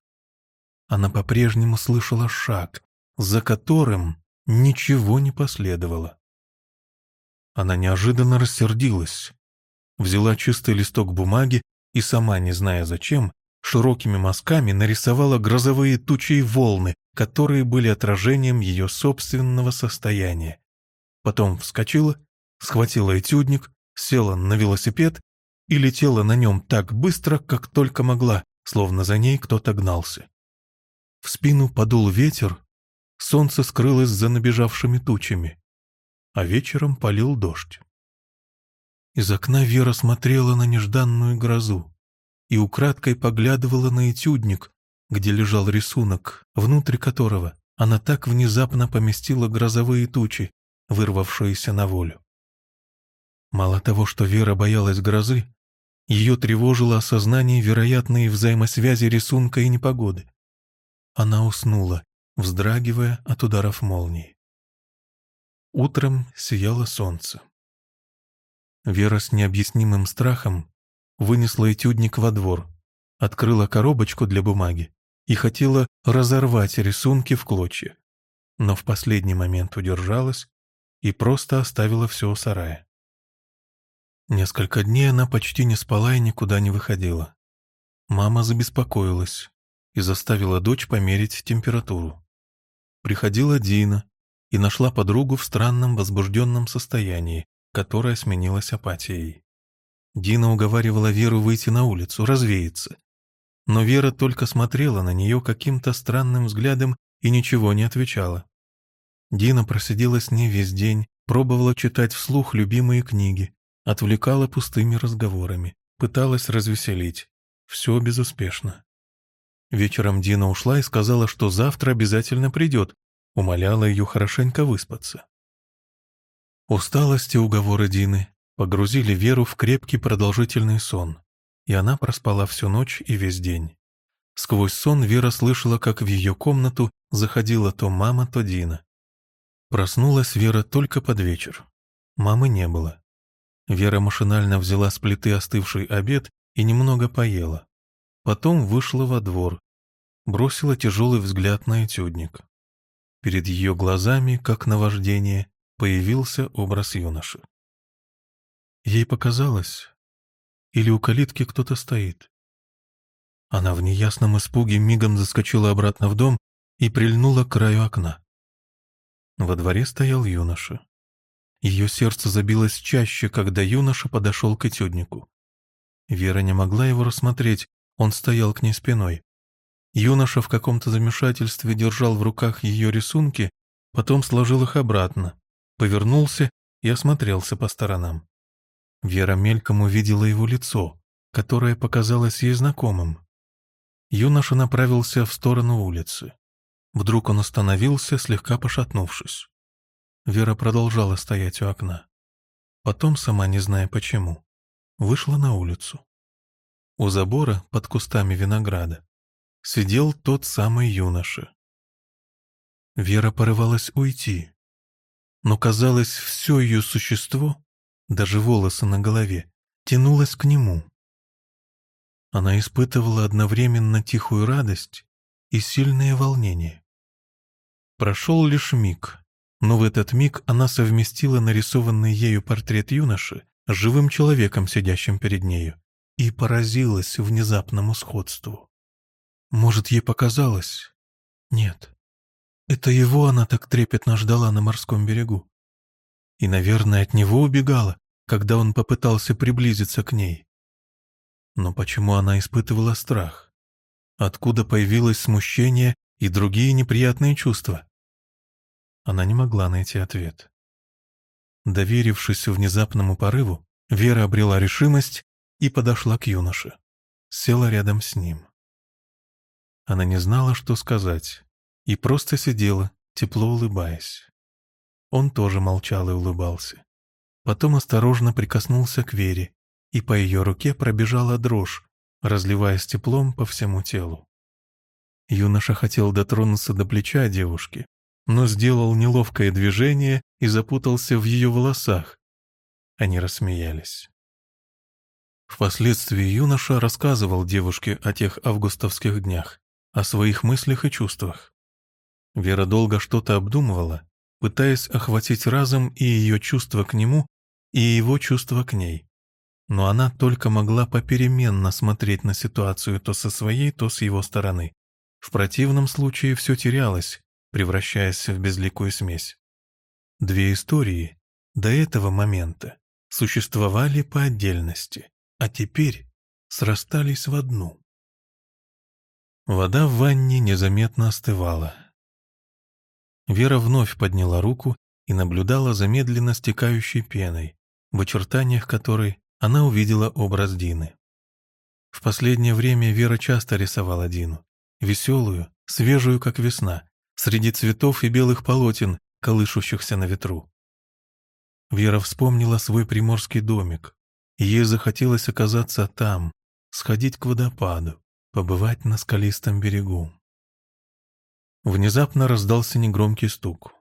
Она по-прежнему слышала шаг, за которым ничего не последовало. Она неожиданно рассердилась, взяла чистый листок бумаги и сама, не зная зачем, широкими мазками нарисовала грозовые тучи и волны, которые были отражением ее собственного состояния. Потом вскочила, схватила этюдник, села на велосипед и летела на нем так быстро, как только могла, словно за ней кто-то гнался. В спину подул ветер, солнце скрылось за набежавшими тучами, а вечером полил дождь. Из окна Вера смотрела на нежданную грозу и украдкой поглядывала на этюдник, где лежал рисунок, внутрь которого она так внезапно поместила грозовые тучи, вырвавшиеся на волю. Мало того, что Вера боялась грозы, ее тревожило осознание вероятной взаимосвязи рисунка и непогоды. Она уснула, вздрагивая от ударов молнии. Утром сияло солнце. Вера с необъяснимым страхом вынесла этюдник во двор, открыла коробочку для бумаги и хотела разорвать рисунки в клочья, но в последний момент удержалась и просто оставила все у сарая. Несколько дней она почти не спала и никуда не выходила. Мама забеспокоилась и заставила дочь померить температуру. Приходила Дина и нашла подругу в странном возбужденном состоянии, которое сменилось апатией. Дина уговаривала Веру выйти на улицу, развеяться. Но Вера только смотрела на нее каким-то странным взглядом и ничего не отвечала. Дина просидела с ней весь день, пробовала читать вслух любимые книги, отвлекала пустыми разговорами, пыталась развеселить. Все безуспешно. Вечером Дина ушла и сказала, что завтра обязательно придет, умоляла ее хорошенько выспаться. Усталость и уговоры Дины погрузили Веру в крепкий продолжительный сон, и она проспала всю ночь и весь день. Сквозь сон Вера слышала, как в ее комнату заходила то мама, то Дина. Проснулась Вера только под вечер. Мамы не было. Вера машинально взяла с плиты остывший обед и немного поела. Потом вышла во двор, бросила тяжелый взгляд на этюдник. Перед ее глазами, как наваждение, появился образ юноши. Ей показалось, или у калитки кто-то стоит. Она в неясном испуге мигом заскочила обратно в дом и прильнула к краю окна. Во дворе стоял юноша. Ее сердце забилось чаще, когда юноша подошел к этюднику. Вера не могла его рассмотреть, он стоял к ней спиной. Юноша в каком-то замешательстве держал в руках ее рисунки, потом сложил их обратно, повернулся и осмотрелся по сторонам. Вера мельком увидела его лицо, которое показалось ей знакомым. Юноша направился в сторону улицы. Вдруг он остановился, слегка пошатнувшись. Вера продолжала стоять у окна. Потом, сама не зная почему, вышла на улицу. У забора, под кустами винограда, сидел тот самый юноша. Вера порывалась уйти, но, казалось, все ее существо, даже волосы на голове, тянулось к нему. Она испытывала одновременно тихую радость и сильное волнение. Прошел лишь миг, но в этот миг она совместила нарисованный ею портрет юноши с живым человеком, сидящим перед нею, и поразилась внезапному сходству. Может, ей показалось? Нет. Это его она так трепетно ждала на морском берегу. И, наверное, от него убегала, когда он попытался приблизиться к ней. Но почему она испытывала страх? Откуда появилось смущение и другие неприятные чувства? Она не могла найти ответ. Доверившись внезапному порыву, Вера обрела решимость и подошла к юноше. Села рядом с ним. Она не знала, что сказать, и просто сидела, тепло улыбаясь. Он тоже молчал и улыбался. Потом осторожно прикоснулся к Вере, и по ее руке пробежала дрожь, разливаясь теплом по всему телу. Юноша хотел дотронуться до плеча девушки, но сделал неловкое движение и запутался в ее волосах. Они рассмеялись. Впоследствии юноша рассказывал девушке о тех августовских днях, о своих мыслях и чувствах. Вера долго что-то обдумывала, пытаясь охватить разом и ее чувства к нему, и его чувства к ней. Но она только могла попеременно смотреть на ситуацию то со своей, то с его стороны. В противном случае все терялось, превращаясь в безликую смесь. Две истории до этого момента существовали по отдельности, а теперь срастались в одну. Вода в ванне незаметно остывала. Вера вновь подняла руку и наблюдала за медленно стекающей пеной, в очертаниях которой она увидела образ Дины. В последнее время Вера часто рисовала Дину, веселую, свежую, как весна, среди цветов и белых полотен, колышущихся на ветру. Вера вспомнила свой приморский домик, и ей захотелось оказаться там, сходить к водопаду, побывать на скалистом берегу. Внезапно раздался негромкий стук.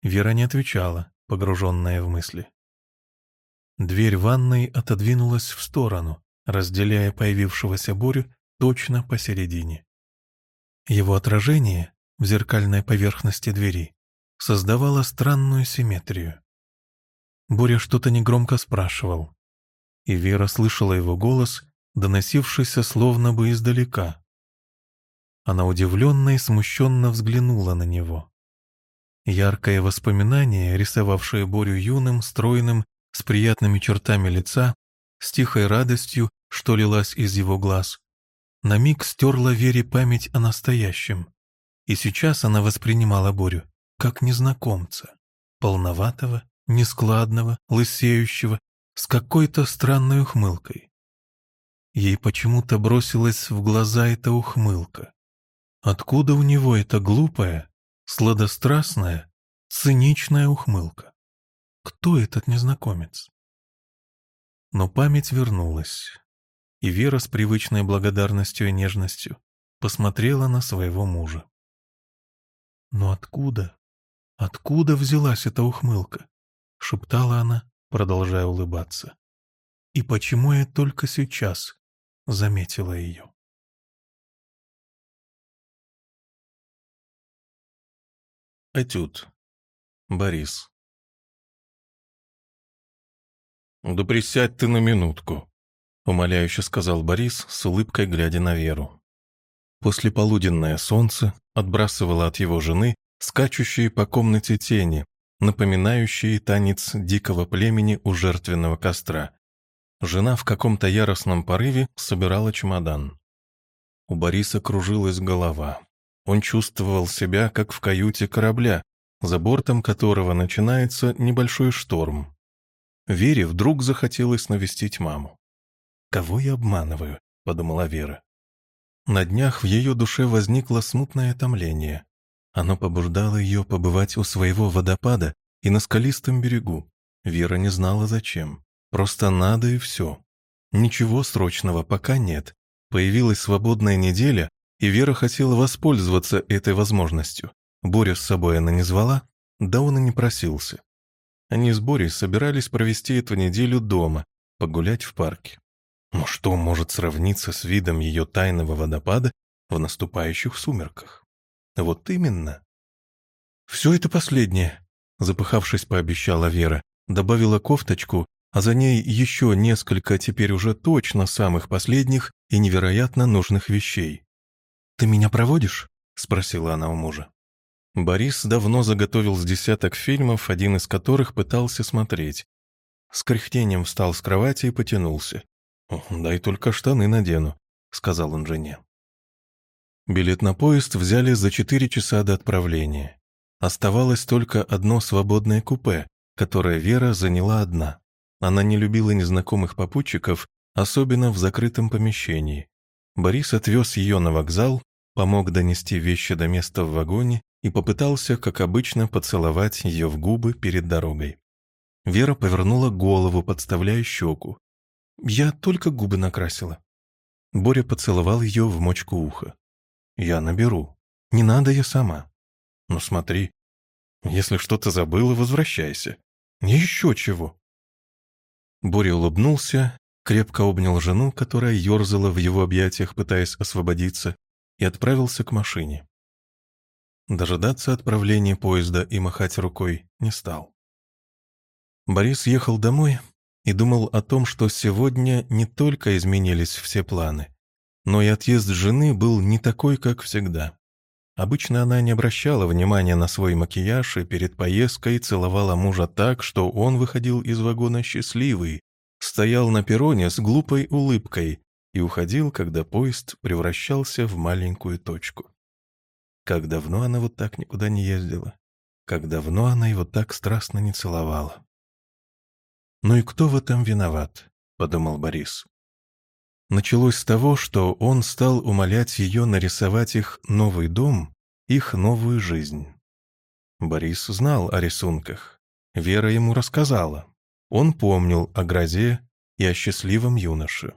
Вера не отвечала, погруженная в мысли. Дверь ванной отодвинулась в сторону, разделяя появившегося Борю точно посередине. Его отражение в зеркальной поверхности двери создавало странную симметрию. Боря что-то негромко спрашивал, и Вера слышала его голос, доносившийся словно бы издалека. Она удивленно и смущенно взглянула на него. Яркое воспоминание, рисовавшее Борю юным, стройным, с приятными чертами лица, с тихой радостью, что лилась из его глаз, на миг стерла Вере память о настоящем, и сейчас она воспринимала Борю как незнакомца, полноватого, нескладного, лысеющего, с какой-то странной ухмылкой. Ей почему-то бросилась в глаза эта ухмылка. Откуда у него эта глупая, сладострастная, циничная ухмылка? Кто этот незнакомец? Но память вернулась, и Вера с привычной благодарностью и нежностью посмотрела на своего мужа. «Но откуда? Откуда взялась эта ухмылка?» — шептала она, продолжая улыбаться. «И почему я только сейчас заметила ее?» Этюд. Борис. «Да присядь ты на минутку», — умоляюще сказал Борис, с улыбкой глядя на Веру. Послеполуденное солнце отбрасывало от его жены скачущие по комнате тени, напоминающие танец дикого племени у жертвенного костра. Жена в каком-то яростном порыве собирала чемодан. У Бориса кружилась голова. Он чувствовал себя, как в каюте корабля, за бортом которого начинается небольшой шторм. Вере вдруг захотелось навестить маму. «Кого я обманываю?» — подумала Вера. На днях в ее душе возникло смутное томление. Оно побуждало ее побывать у своего водопада и на скалистом берегу. Вера не знала зачем. Просто надо и все. Ничего срочного пока нет. Появилась свободная неделя, и Вера хотела воспользоваться этой возможностью. Борю с собой она не звала, да он и не просился. Они с Борей собирались провести эту неделю дома, погулять в парке. Но что может сравниться с видом ее тайного водопада в наступающих сумерках? Вот именно. «Все это последнее», — запыхавшись, пообещала Вера, добавила кофточку, а за ней еще несколько теперь уже точно самых последних и невероятно нужных вещей. «Ты меня проводишь?» — спросила она у мужа. Борис давно заготовил с десяток фильмов, один из которых пытался смотреть. С кряхтением встал с кровати и потянулся. «Дай только штаны надену», — сказал он жене. Билет на поезд взяли за четыре часа до отправления. Оставалось только одно свободное купе, которое Вера заняла одна. Она не любила незнакомых попутчиков, особенно в закрытом помещении. Борис отвез ее на вокзал, помог донести вещи до места в вагоне и попытался, как обычно, поцеловать ее в губы перед дорогой. Вера повернула голову, подставляя щеку. «Я только губы накрасила». Боря поцеловал ее в мочку уха. «Я наберу. Не надо, я сама». «Ну смотри, если что-то забыла, возвращайся. Еще чего». Боря улыбнулся, крепко обнял жену, которая ерзала в его объятиях, пытаясь освободиться, и отправился к машине. Дожидаться отправления поезда и махать рукой не стал. Борис ехал домой и думал о том, что сегодня не только изменились все планы, но и отъезд жены был не такой, как всегда. Обычно она не обращала внимания на свой макияж и перед поездкой целовала мужа так, что он выходил из вагона счастливый, стоял на перроне с глупой улыбкой и уходил, когда поезд превращался в маленькую точку. Как давно она вот так никуда не ездила, как давно она его так страстно не целовала. «Ну и кто в этом виноват?» — подумал Борис. Началось с того, что он стал умолять ее нарисовать их новый дом, их новую жизнь. Борис знал о рисунках. Вера ему рассказала. Он помнил о грозе и о счастливом юноше.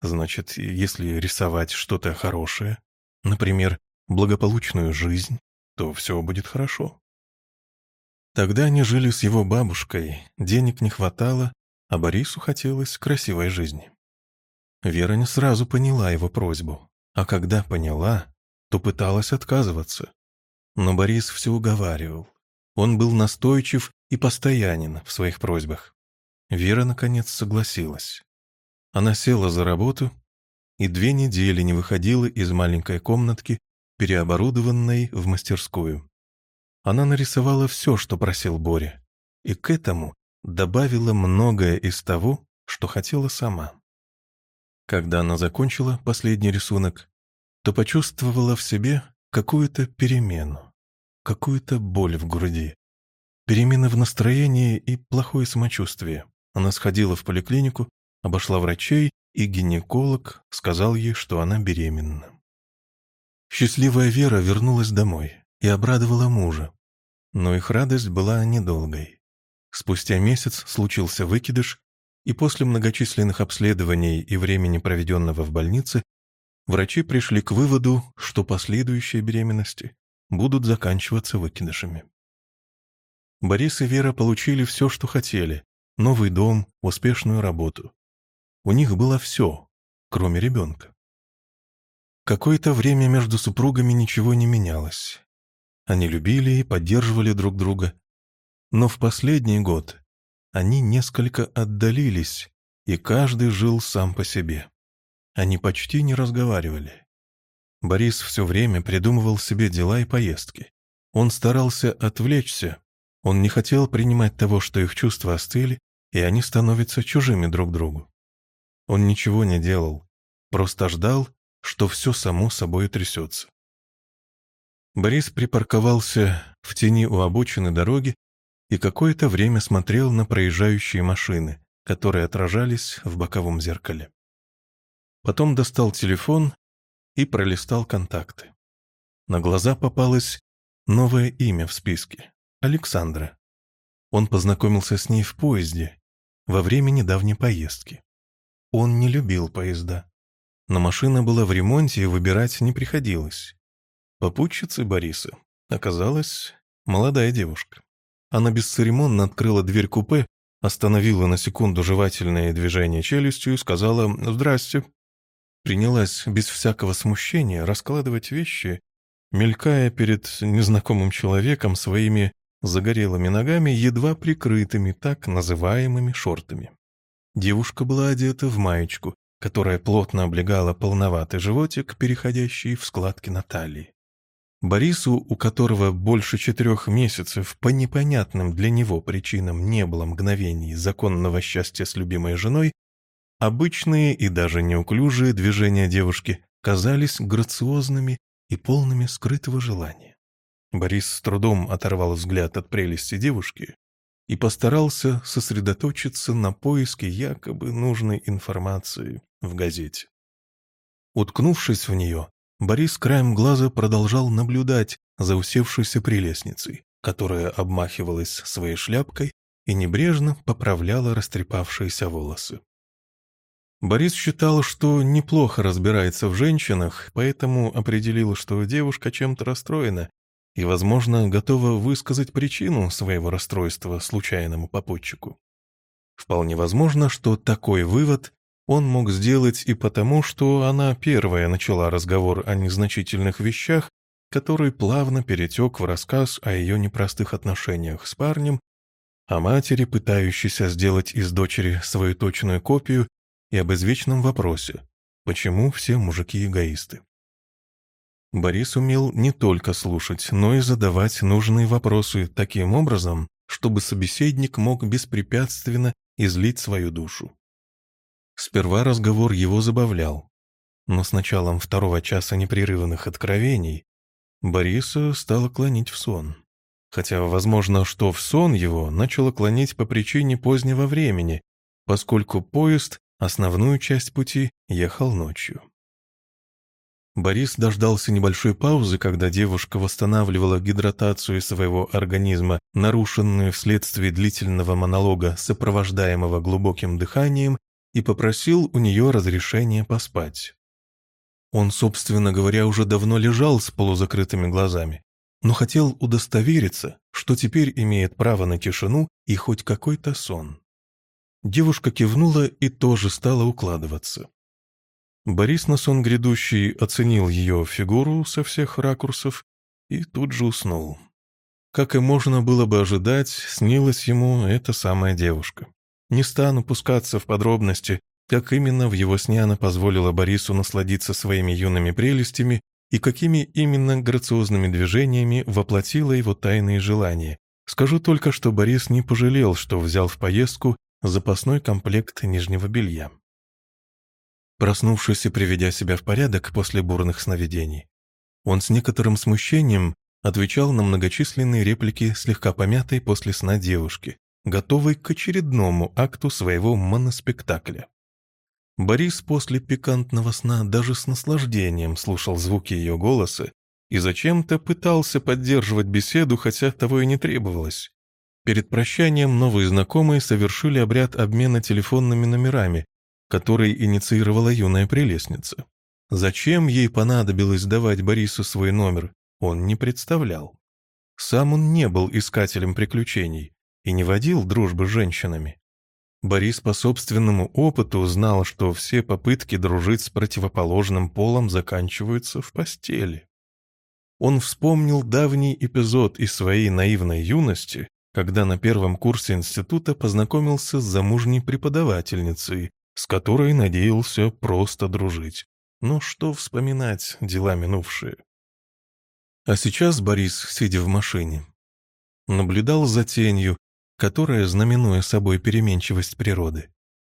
Значит, если рисовать что-то хорошее, например, благополучную жизнь, то все будет хорошо. Тогда они жили с его бабушкой, денег не хватало, а Борису хотелось красивой жизни. Вера не сразу поняла его просьбу, а когда поняла, то пыталась отказываться. Но Борис все уговаривал. Он был настойчив и постоянен в своих просьбах. Вера, наконец, согласилась. Она села за работу и две недели не выходила из маленькой комнатки, переоборудованной в мастерскую. Она нарисовала все, что просил Боря, и к этому добавила многое из того, что хотела сама. Когда она закончила последний рисунок, то почувствовала в себе какую-то перемену, какую-то боль в груди. Перемена в настроении и плохое самочувствие. Она сходила в поликлинику, обошла врачей, и гинеколог сказал ей, что она беременна. Счастливая Вера вернулась домой и обрадовала мужа. Но их радость была недолгой. Спустя месяц случился выкидыш, и после многочисленных обследований и времени, проведенного в больнице, врачи пришли к выводу, что последующие беременности будут заканчиваться выкидышами. Борис и Вера получили все, что хотели – новый дом, успешную работу. У них было все, кроме ребенка. Какое-то время между супругами ничего не менялось. Они любили и поддерживали друг друга. Но в последний год они несколько отдалились, и каждый жил сам по себе. Они почти не разговаривали. Борис все время придумывал себе дела и поездки. Он старался отвлечься, он не хотел принимать того, что их чувства остыли, и они становятся чужими друг другу. Он ничего не делал, просто ждал, что все само собой трясется. Борис припарковался в тени у обочины дороги и какое-то время смотрел на проезжающие машины, которые отражались в боковом зеркале. Потом достал телефон и пролистал контакты. На глаза попалось новое имя в списке — Александра. Он познакомился с ней в поезде во время недавней поездки. Он не любил поезда, но машина была в ремонте и выбирать не приходилось. Попутчицей Бориса оказалась молодая девушка. Она бесцеремонно открыла дверь купе, остановила на секунду жевательное движение челюстью и сказала «Здрасте». Принялась без всякого смущения раскладывать вещи, мелькая перед незнакомым человеком своими загорелыми ногами, едва прикрытыми так называемыми шортами. Девушка была одета в маечку, которая плотно облегала полноватый животик, переходящий в складки на талии. Борису, у которого больше четырех месяцев по непонятным для него причинам не было мгновений законного счастья с любимой женой, обычные и даже неуклюжие движения девушки казались грациозными и полными скрытого желания. Борис с трудом оторвал взгляд от прелести девушки и постарался сосредоточиться на поиске якобы нужной информации в газете. Уткнувшись в нее, Борис краем глаза продолжал наблюдать за усевшейся прелестницей, которая обмахивалась своей шляпкой и небрежно поправляла растрепавшиеся волосы. Борис считал, что неплохо разбирается в женщинах, поэтому определил, что девушка чем-то расстроена и, возможно, готова высказать причину своего расстройства случайному попутчику. Вполне возможно, что такой вывод он мог сделать и потому, что она первая начала разговор о незначительных вещах, который плавно перетек в рассказ о ее непростых отношениях с парнем, о матери, пытающейся сделать из дочери свою точную копию, и об извечном вопросе «Почему все мужики эгоисты?». Борис умел не только слушать, но и задавать нужные вопросы таким образом, чтобы собеседник мог беспрепятственно излить свою душу. Сперва разговор его забавлял, но с началом второго часа непрерывных откровений Бориса стало клонить в сон. Хотя, возможно, что в сон его начало клонить по причине позднего времени, поскольку поезд основную часть пути ехал ночью. Борис дождался небольшой паузы, когда девушка восстанавливала гидратацию своего организма, нарушенную вследствие длительного монолога, сопровождаемого глубоким дыханием, и попросил у нее разрешения поспать. Он, собственно говоря, уже давно лежал с полузакрытыми глазами, но хотел удостовериться, что теперь имеет право на тишину и хоть какой-то сон. Девушка кивнула и тоже стала укладываться. Борис на сон грядущий оценил ее фигуру со всех ракурсов и тут же уснул. Как и можно было бы ожидать, снилась ему эта самая девушка. Не стану пускаться в подробности, как именно в его сне она позволила Борису насладиться своими юными прелестями и какими именно грациозными движениями воплотила его тайные желания. Скажу только, что Борис не пожалел, что взял в поездку запасной комплект нижнего белья. Проснувшись и приведя себя в порядок после бурных сновидений, он с некоторым смущением отвечал на многочисленные реплики слегка помятой после сна девушки, готовой к очередному акту своего моноспектакля. Борис после пикантного сна даже с наслаждением слушал звуки ее голоса и зачем-то пытался поддерживать беседу, хотя того и не требовалось. Перед прощанием новые знакомые совершили обряд обмена телефонными номерами, который инициировала юная прелестница. Зачем ей понадобилось давать Борису свой номер, он не представлял. Сам он не был искателем приключений и не водил дружбы с женщинами. Борис по собственному опыту знал, что все попытки дружить с противоположным полом заканчиваются в постели. Он вспомнил давний эпизод из своей наивной юности, когда на первом курсе института познакомился с замужней преподавательницей, с которой надеялся просто дружить. Но что вспоминать дела минувшие? А сейчас Борис, сидя в машине, наблюдал за тенью, которая, знаменуя собой переменчивость природы,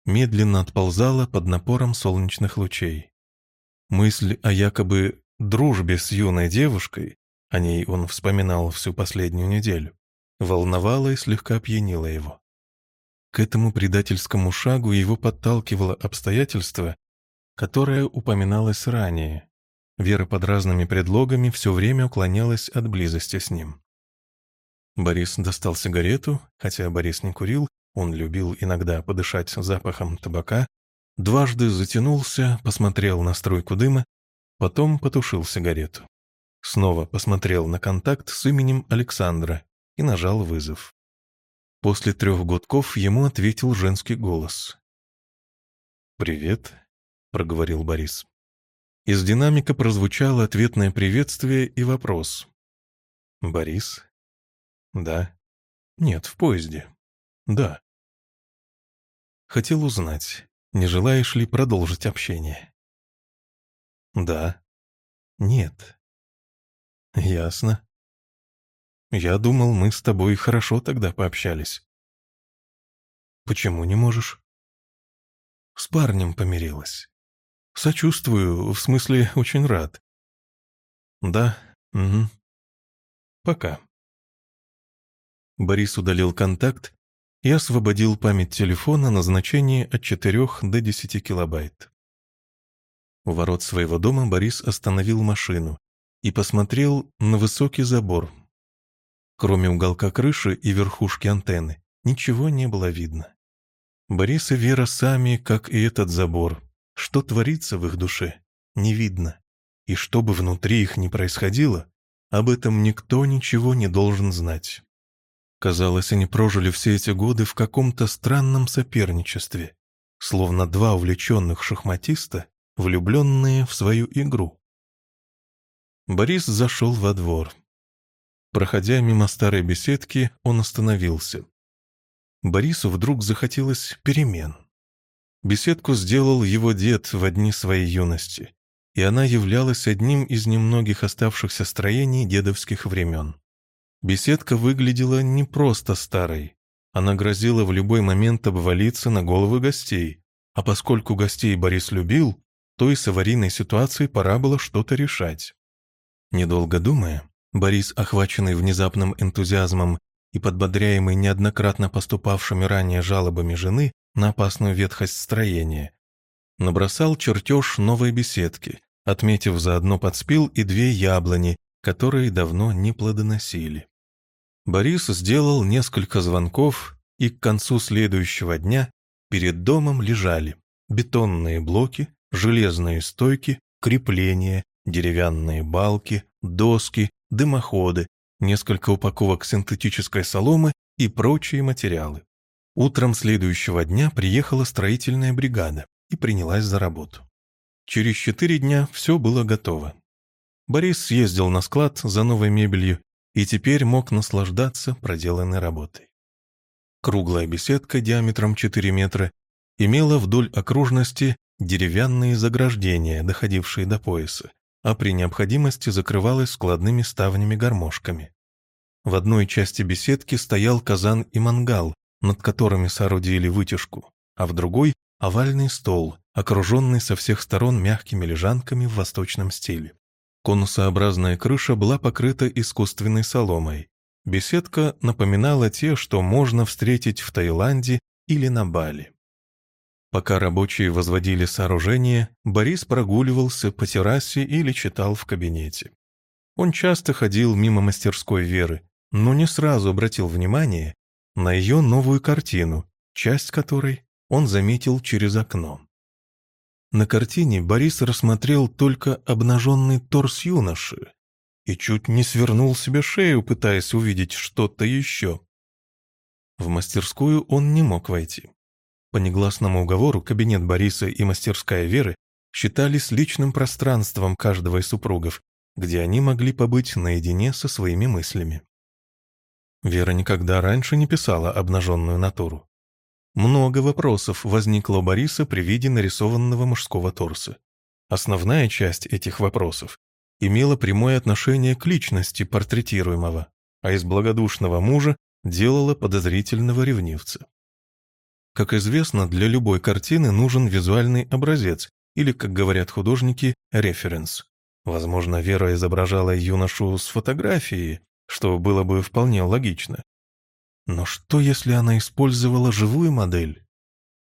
медленно отползала под напором солнечных лучей. Мысль о якобы дружбе с юной девушкой, о ней он вспоминал всю последнюю неделю, волновала и слегка опьянила его. К этому предательскому шагу его подталкивало обстоятельство, которое упоминалось ранее. Вера под разными предлогами все время уклонялась от близости с ним. Борис достал сигарету, хотя Борис не курил, он любил иногда подышать запахом табака, дважды затянулся, посмотрел на струйку дыма, потом потушил сигарету. Снова посмотрел на контакт с именем Александра и нажал вызов. После трех гудков ему ответил женский голос. «Привет», — проговорил Борис. Из динамика прозвучало ответное приветствие и вопрос. «Борис?» «Да». «Нет, в поезде». «Да». Хотел узнать, не желаешь ли продолжить общение? «Да». «Нет». «Ясно. Я думал, мы с тобой хорошо тогда пообщались. Почему не можешь? С парнем помирилась. Сочувствую, в смысле, очень рад. Да, угу. Пока. Борис удалил контакт и освободил память телефона на значение от 4 до 10 килобайт. У ворот своего дома Борис остановил машину и посмотрел на высокий забор. Кроме уголка крыши и верхушки антенны, ничего не было видно. Борис и Вера сами, как и этот забор. Что творится в их душе, не видно. И что бы внутри их ни происходило, об этом никто ничего не должен знать. Казалось, они прожили все эти годы в каком-то странном соперничестве, словно два увлеченных шахматиста, влюбленные в свою игру. Борис зашел во двор. Проходя мимо старой беседки, он остановился. Борису вдруг захотелось перемен. Беседку сделал его дед в одни своей юности, и она являлась одним из немногих оставшихся строений дедовских времен. Беседка выглядела не просто старой. Она грозила в любой момент обвалиться на головы гостей, а поскольку гостей Борис любил, то и с аварийной ситуацией пора было что-то решать. Недолго думая, Борис, охваченный внезапным энтузиазмом и подбодряемый неоднократно поступавшими ранее жалобами жены на опасную ветхость строения, набросал чертеж новой беседки, отметив заодно подспил и две яблони, которые давно не плодоносили. Борис сделал несколько звонков, и к концу следующего дня перед домом лежали бетонные блоки, железные стойки, крепления, деревянные балки, доски, дымоходы, несколько упаковок синтетической соломы и прочие материалы. Утром следующего дня приехала строительная бригада и принялась за работу. Через четыре дня все было готово. Борис съездил на склад за новой мебелью и теперь мог наслаждаться проделанной работой. Круглая беседка диаметром 4 метра имела вдоль окружности деревянные заграждения, доходившие до пояса, а при необходимости закрывалась складными ставнями-гармошками. В одной части беседки стоял казан и мангал, над которыми соорудили вытяжку, а в другой — овальный стол, окруженный со всех сторон мягкими лежанками в восточном стиле. Конусообразная крыша была покрыта искусственной соломой. Беседка напоминала те, что можно встретить в Таиланде или на Бали. Пока рабочие возводили сооружение, Борис прогуливался по террасе или читал в кабинете. Он часто ходил мимо мастерской Веры, но не сразу обратил внимание на ее новую картину, часть которой он заметил через окно. На картине Борис рассмотрел только обнаженный торс юноши и чуть не свернул себе шею, пытаясь увидеть что-то еще. В мастерскую он не мог войти. По негласному уговору кабинет Бориса и мастерская Веры считались личным пространством каждого из супругов, где они могли побыть наедине со своими мыслями. Вера никогда раньше не писала обнаженную натуру. Много вопросов возникло у Бориса при виде нарисованного мужского торса. Основная часть этих вопросов имела прямое отношение к личности портретируемого, а из благодушного мужа делала подозрительного ревнивца. Как известно, для любой картины нужен визуальный образец, или, как говорят художники, референс. Возможно, Вера изображала юношу с фотографии, что было бы вполне логично. Но что, если она использовала живую модель?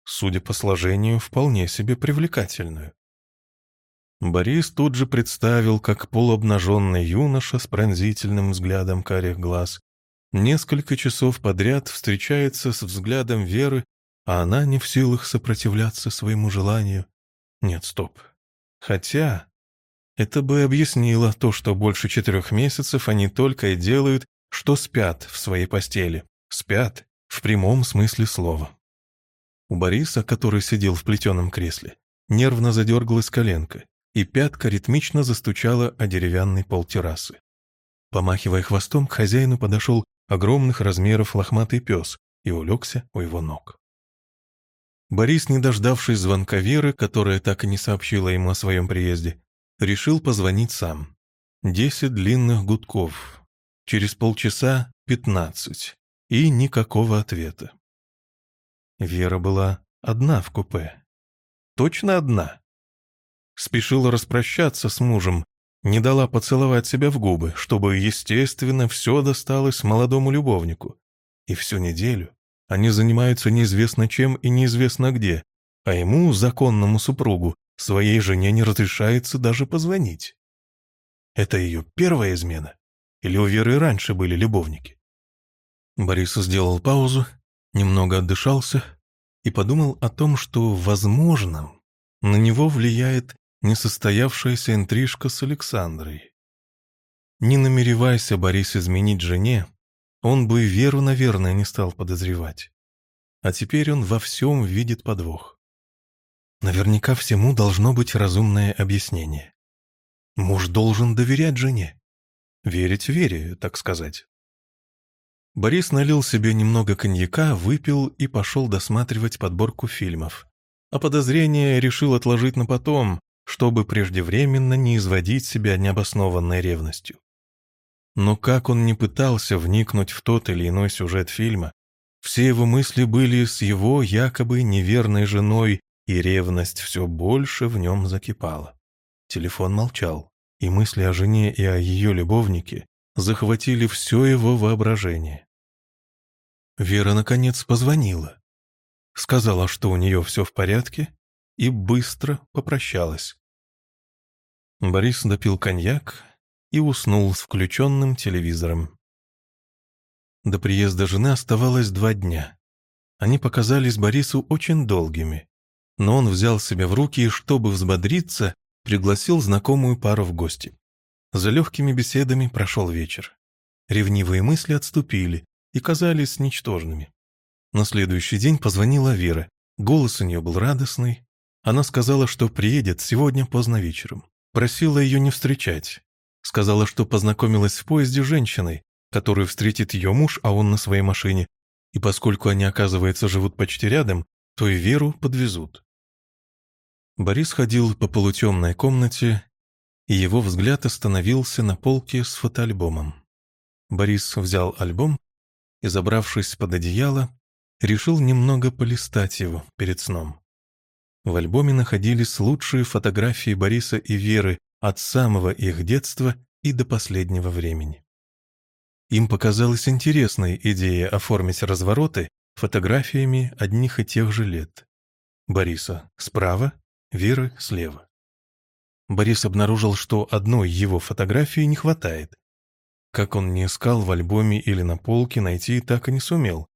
Судя по сложению, вполне себе привлекательную. Борис тут же представил, как полуобнаженный юноша с пронзительным взглядом карих глаз несколько часов подряд встречается с взглядом Веры, а она не в силах сопротивляться своему желанию. Нет, стоп. Хотя это бы объяснило то, что больше четырех месяцев они только и делают, что спят в своей постели. Спят в прямом смысле слова. У Бориса, который сидел в плетеном кресле, нервно задергалась коленка, и пятка ритмично застучала о деревянный пол террасы. Помахивая хвостом, к хозяину подошел огромных размеров лохматый пес и улегся у его ног. Борис, не дождавшись звонка Веры, которая так и не сообщила ему о своем приезде, решил позвонить сам. Десять длинных гудков. Через полчаса — пятнадцать. И никакого ответа. Вера была одна в купе. точно одна. Спешила распрощаться с мужем, не дала поцеловать себя в губы, чтобы, естественно, все досталось молодому любовнику. И всю неделю они занимаются неизвестно чем и неизвестно где, а ему, законному супругу, своей жене не разрешается даже позвонить. Это ее первая измена? Или у Веры раньше были любовники? Борис сделал паузу, немного отдышался и подумал о том, что, возможно, на него влияет несостоявшаяся интрижка с Александрой. Не намеревайся Борис изменить жене, он бы Веру, наверное, не стал подозревать. А теперь он во всем видит подвох. Наверняка всему должно быть разумное объяснение. Муж должен доверять жене. Верить Вере, так сказать. Борис налил себе немного коньяка, выпил и пошел досматривать подборку фильмов. А подозрение решил отложить на потом, чтобы преждевременно не изводить себя необоснованной ревностью. Но как он не пытался вникнуть в тот или иной сюжет фильма, все его мысли были с его якобы неверной женой, и ревность все больше в нем закипала. Телефон молчал, и мысли о жене и о ее любовнике захватили все его воображение. Вера, наконец, позвонила. Сказала, что у нее все в порядке, и быстро попрощалась. Борис допил коньяк и уснул с включенным телевизором. До приезда жены оставалось два дня. Они показались Борису очень долгими, но он взял себя в руки и, чтобы взбодриться, пригласил знакомую пару в гости. За легкими беседами прошел вечер. Ревнивые мысли отступили и казались ничтожными. На следующий день позвонила Вера. Голос у нее был радостный. Она сказала, что приедет сегодня поздно вечером. Просила ее не встречать. Сказала, что познакомилась в поезде с женщиной, которую встретит ее муж, а он на своей машине. И поскольку они, оказывается, живут почти рядом, то и Веру подвезут. Борис ходил по полутемной комнате, и его взгляд остановился на полке с фотоальбомом. Борис взял альбом и, забравшись под одеяло, решил немного полистать его перед сном. В альбоме находились лучшие фотографии Бориса и Веры от самого их детства и до последнего времени. Им показалась интересной идея оформить развороты фотографиями одних и тех же лет. Бориса справа, Веры слева. Борис обнаружил, что одной его фотографии не хватает. Как он не искал в альбоме или на полке, найти так и не сумел.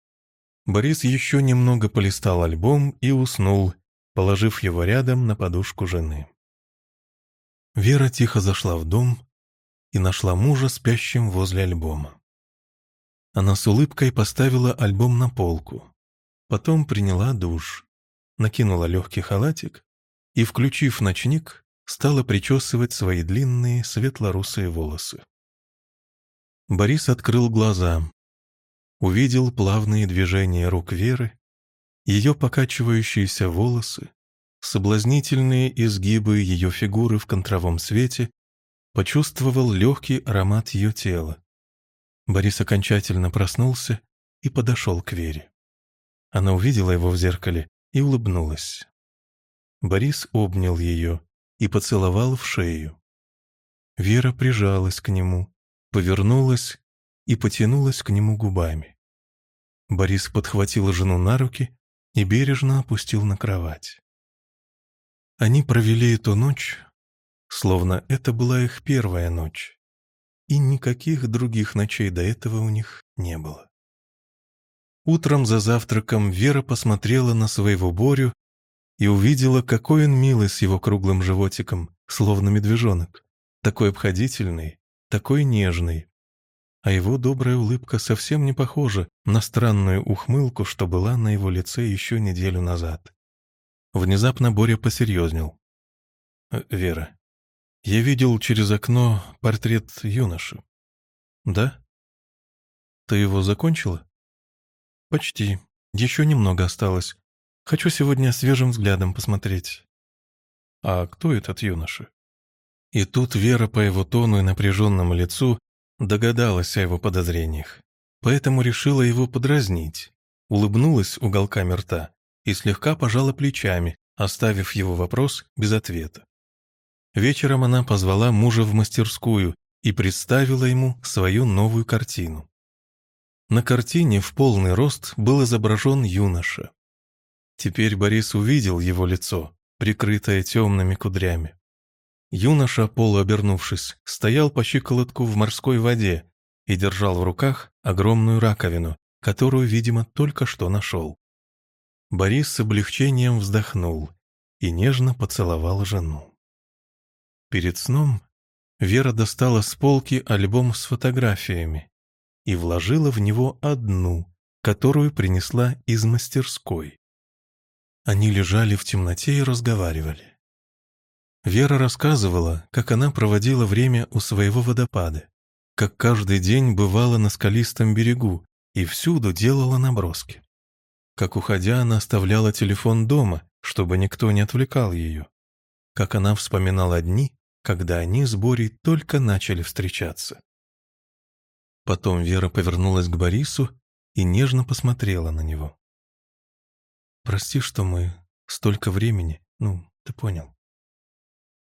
Борис еще немного полистал альбом и уснул, положив его рядом на подушку жены. Вера тихо зашла в дом и нашла мужа спящим возле альбома. Она с улыбкой поставила альбом на полку, потом приняла душ, накинула легкий халатик и, включив ночник, стала причесывать свои длинные светло-русые волосы. Борис открыл глаза, увидел плавные движения рук Веры ее покачивающиеся волосы, соблазнительные изгибы ее фигуры в контровом свете, почувствовал легкий аромат ее тела. Борис окончательно проснулся и подошел к Вере. Она увидела его в зеркале и улыбнулась. Борис обнял ее и поцеловал в шею. Вера прижалась к нему, повернулась и потянулась к нему губами. Борис подхватил жену на руки и бережно опустил на кровать. Они провели эту ночь, словно это была их первая ночь, и никаких других ночей до этого у них не было. Утром за завтраком Вера посмотрела на своего Борю и увидела, какой он милый с его круглым животиком, словно медвежонок, такой обходительный, такой нежный, а его добрая улыбка совсем не похожа на странную ухмылку, что была на его лице еще неделю назад. Внезапно Боря посерьезнел. «Э, «Вера, я видел через окно портрет юноши. Да? Ты его закончила?» «Почти. Еще немного осталось. Хочу сегодня свежим взглядом посмотреть». «А кто этот юноша?» И тут Вера по его тону и напряженному лицу Догадалась о его подозрениях, поэтому решила его подразнить, улыбнулась уголками рта и слегка пожала плечами, оставив его вопрос без ответа. Вечером она позвала мужа в мастерскую и представила ему свою новую картину. На картине в полный рост был изображен юноша. Теперь Борис увидел его лицо, прикрытое темными кудрями. Юноша, полуобернувшись, стоял по щиколотку в морской воде и держал в руках огромную раковину, которую, видимо, только что нашел. Борис с облегчением вздохнул и нежно поцеловал жену. Перед сном Вера достала с полки альбом с фотографиями и вложила в него одну, которую принесла из мастерской. Они лежали в темноте и разговаривали. Вера рассказывала, как она проводила время у своего водопада, как каждый день бывала на скалистом берегу и всюду делала наброски. Как уходя, она оставляла телефон дома, чтобы никто не отвлекал ее. Как она вспоминала дни, когда они с Борей только начали встречаться. Потом Вера повернулась к Борису и нежно посмотрела на него. «Прости, что мы столько времени, ну, ты понял».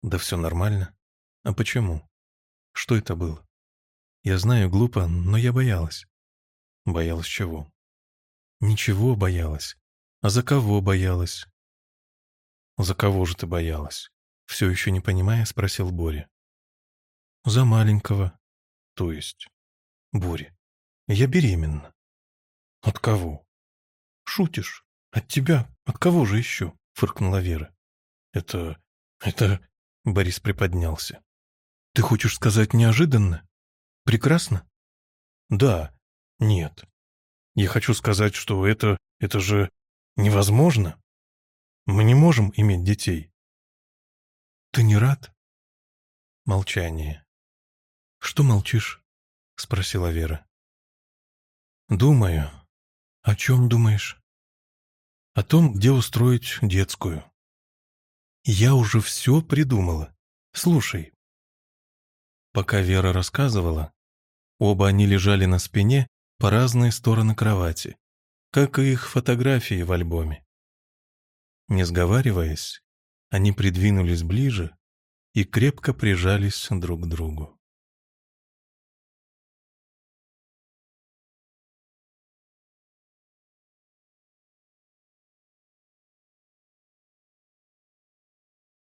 «Да все нормально. А почему? Что это было? Я знаю, глупо, но я боялась». «Боялась чего?» «Ничего боялась. А за кого боялась?» «За кого же ты боялась?» Все еще не понимая, спросил Боря. «За маленького. То есть?» «Боря, я беременна». «От кого?» «Шутишь? От тебя? От кого же еще?» — фыркнула Вера. «Это... это...» — Борис приподнялся. «Ты хочешь сказать неожиданно? Прекрасно?» «Да. Нет. Я хочу сказать, что это... это же невозможно. Мы не можем иметь детей. Ты не рад? Молчание. Что молчишь? Спросила Вера. Думаю. О чем думаешь? О том, где устроить детскую. Я уже все придумала. Слушай. Пока Вера рассказывала, оба они лежали на спине по разные стороны кровати, как и их фотографии в альбоме. Не сговариваясь, они придвинулись ближе и крепко прижались друг к другу.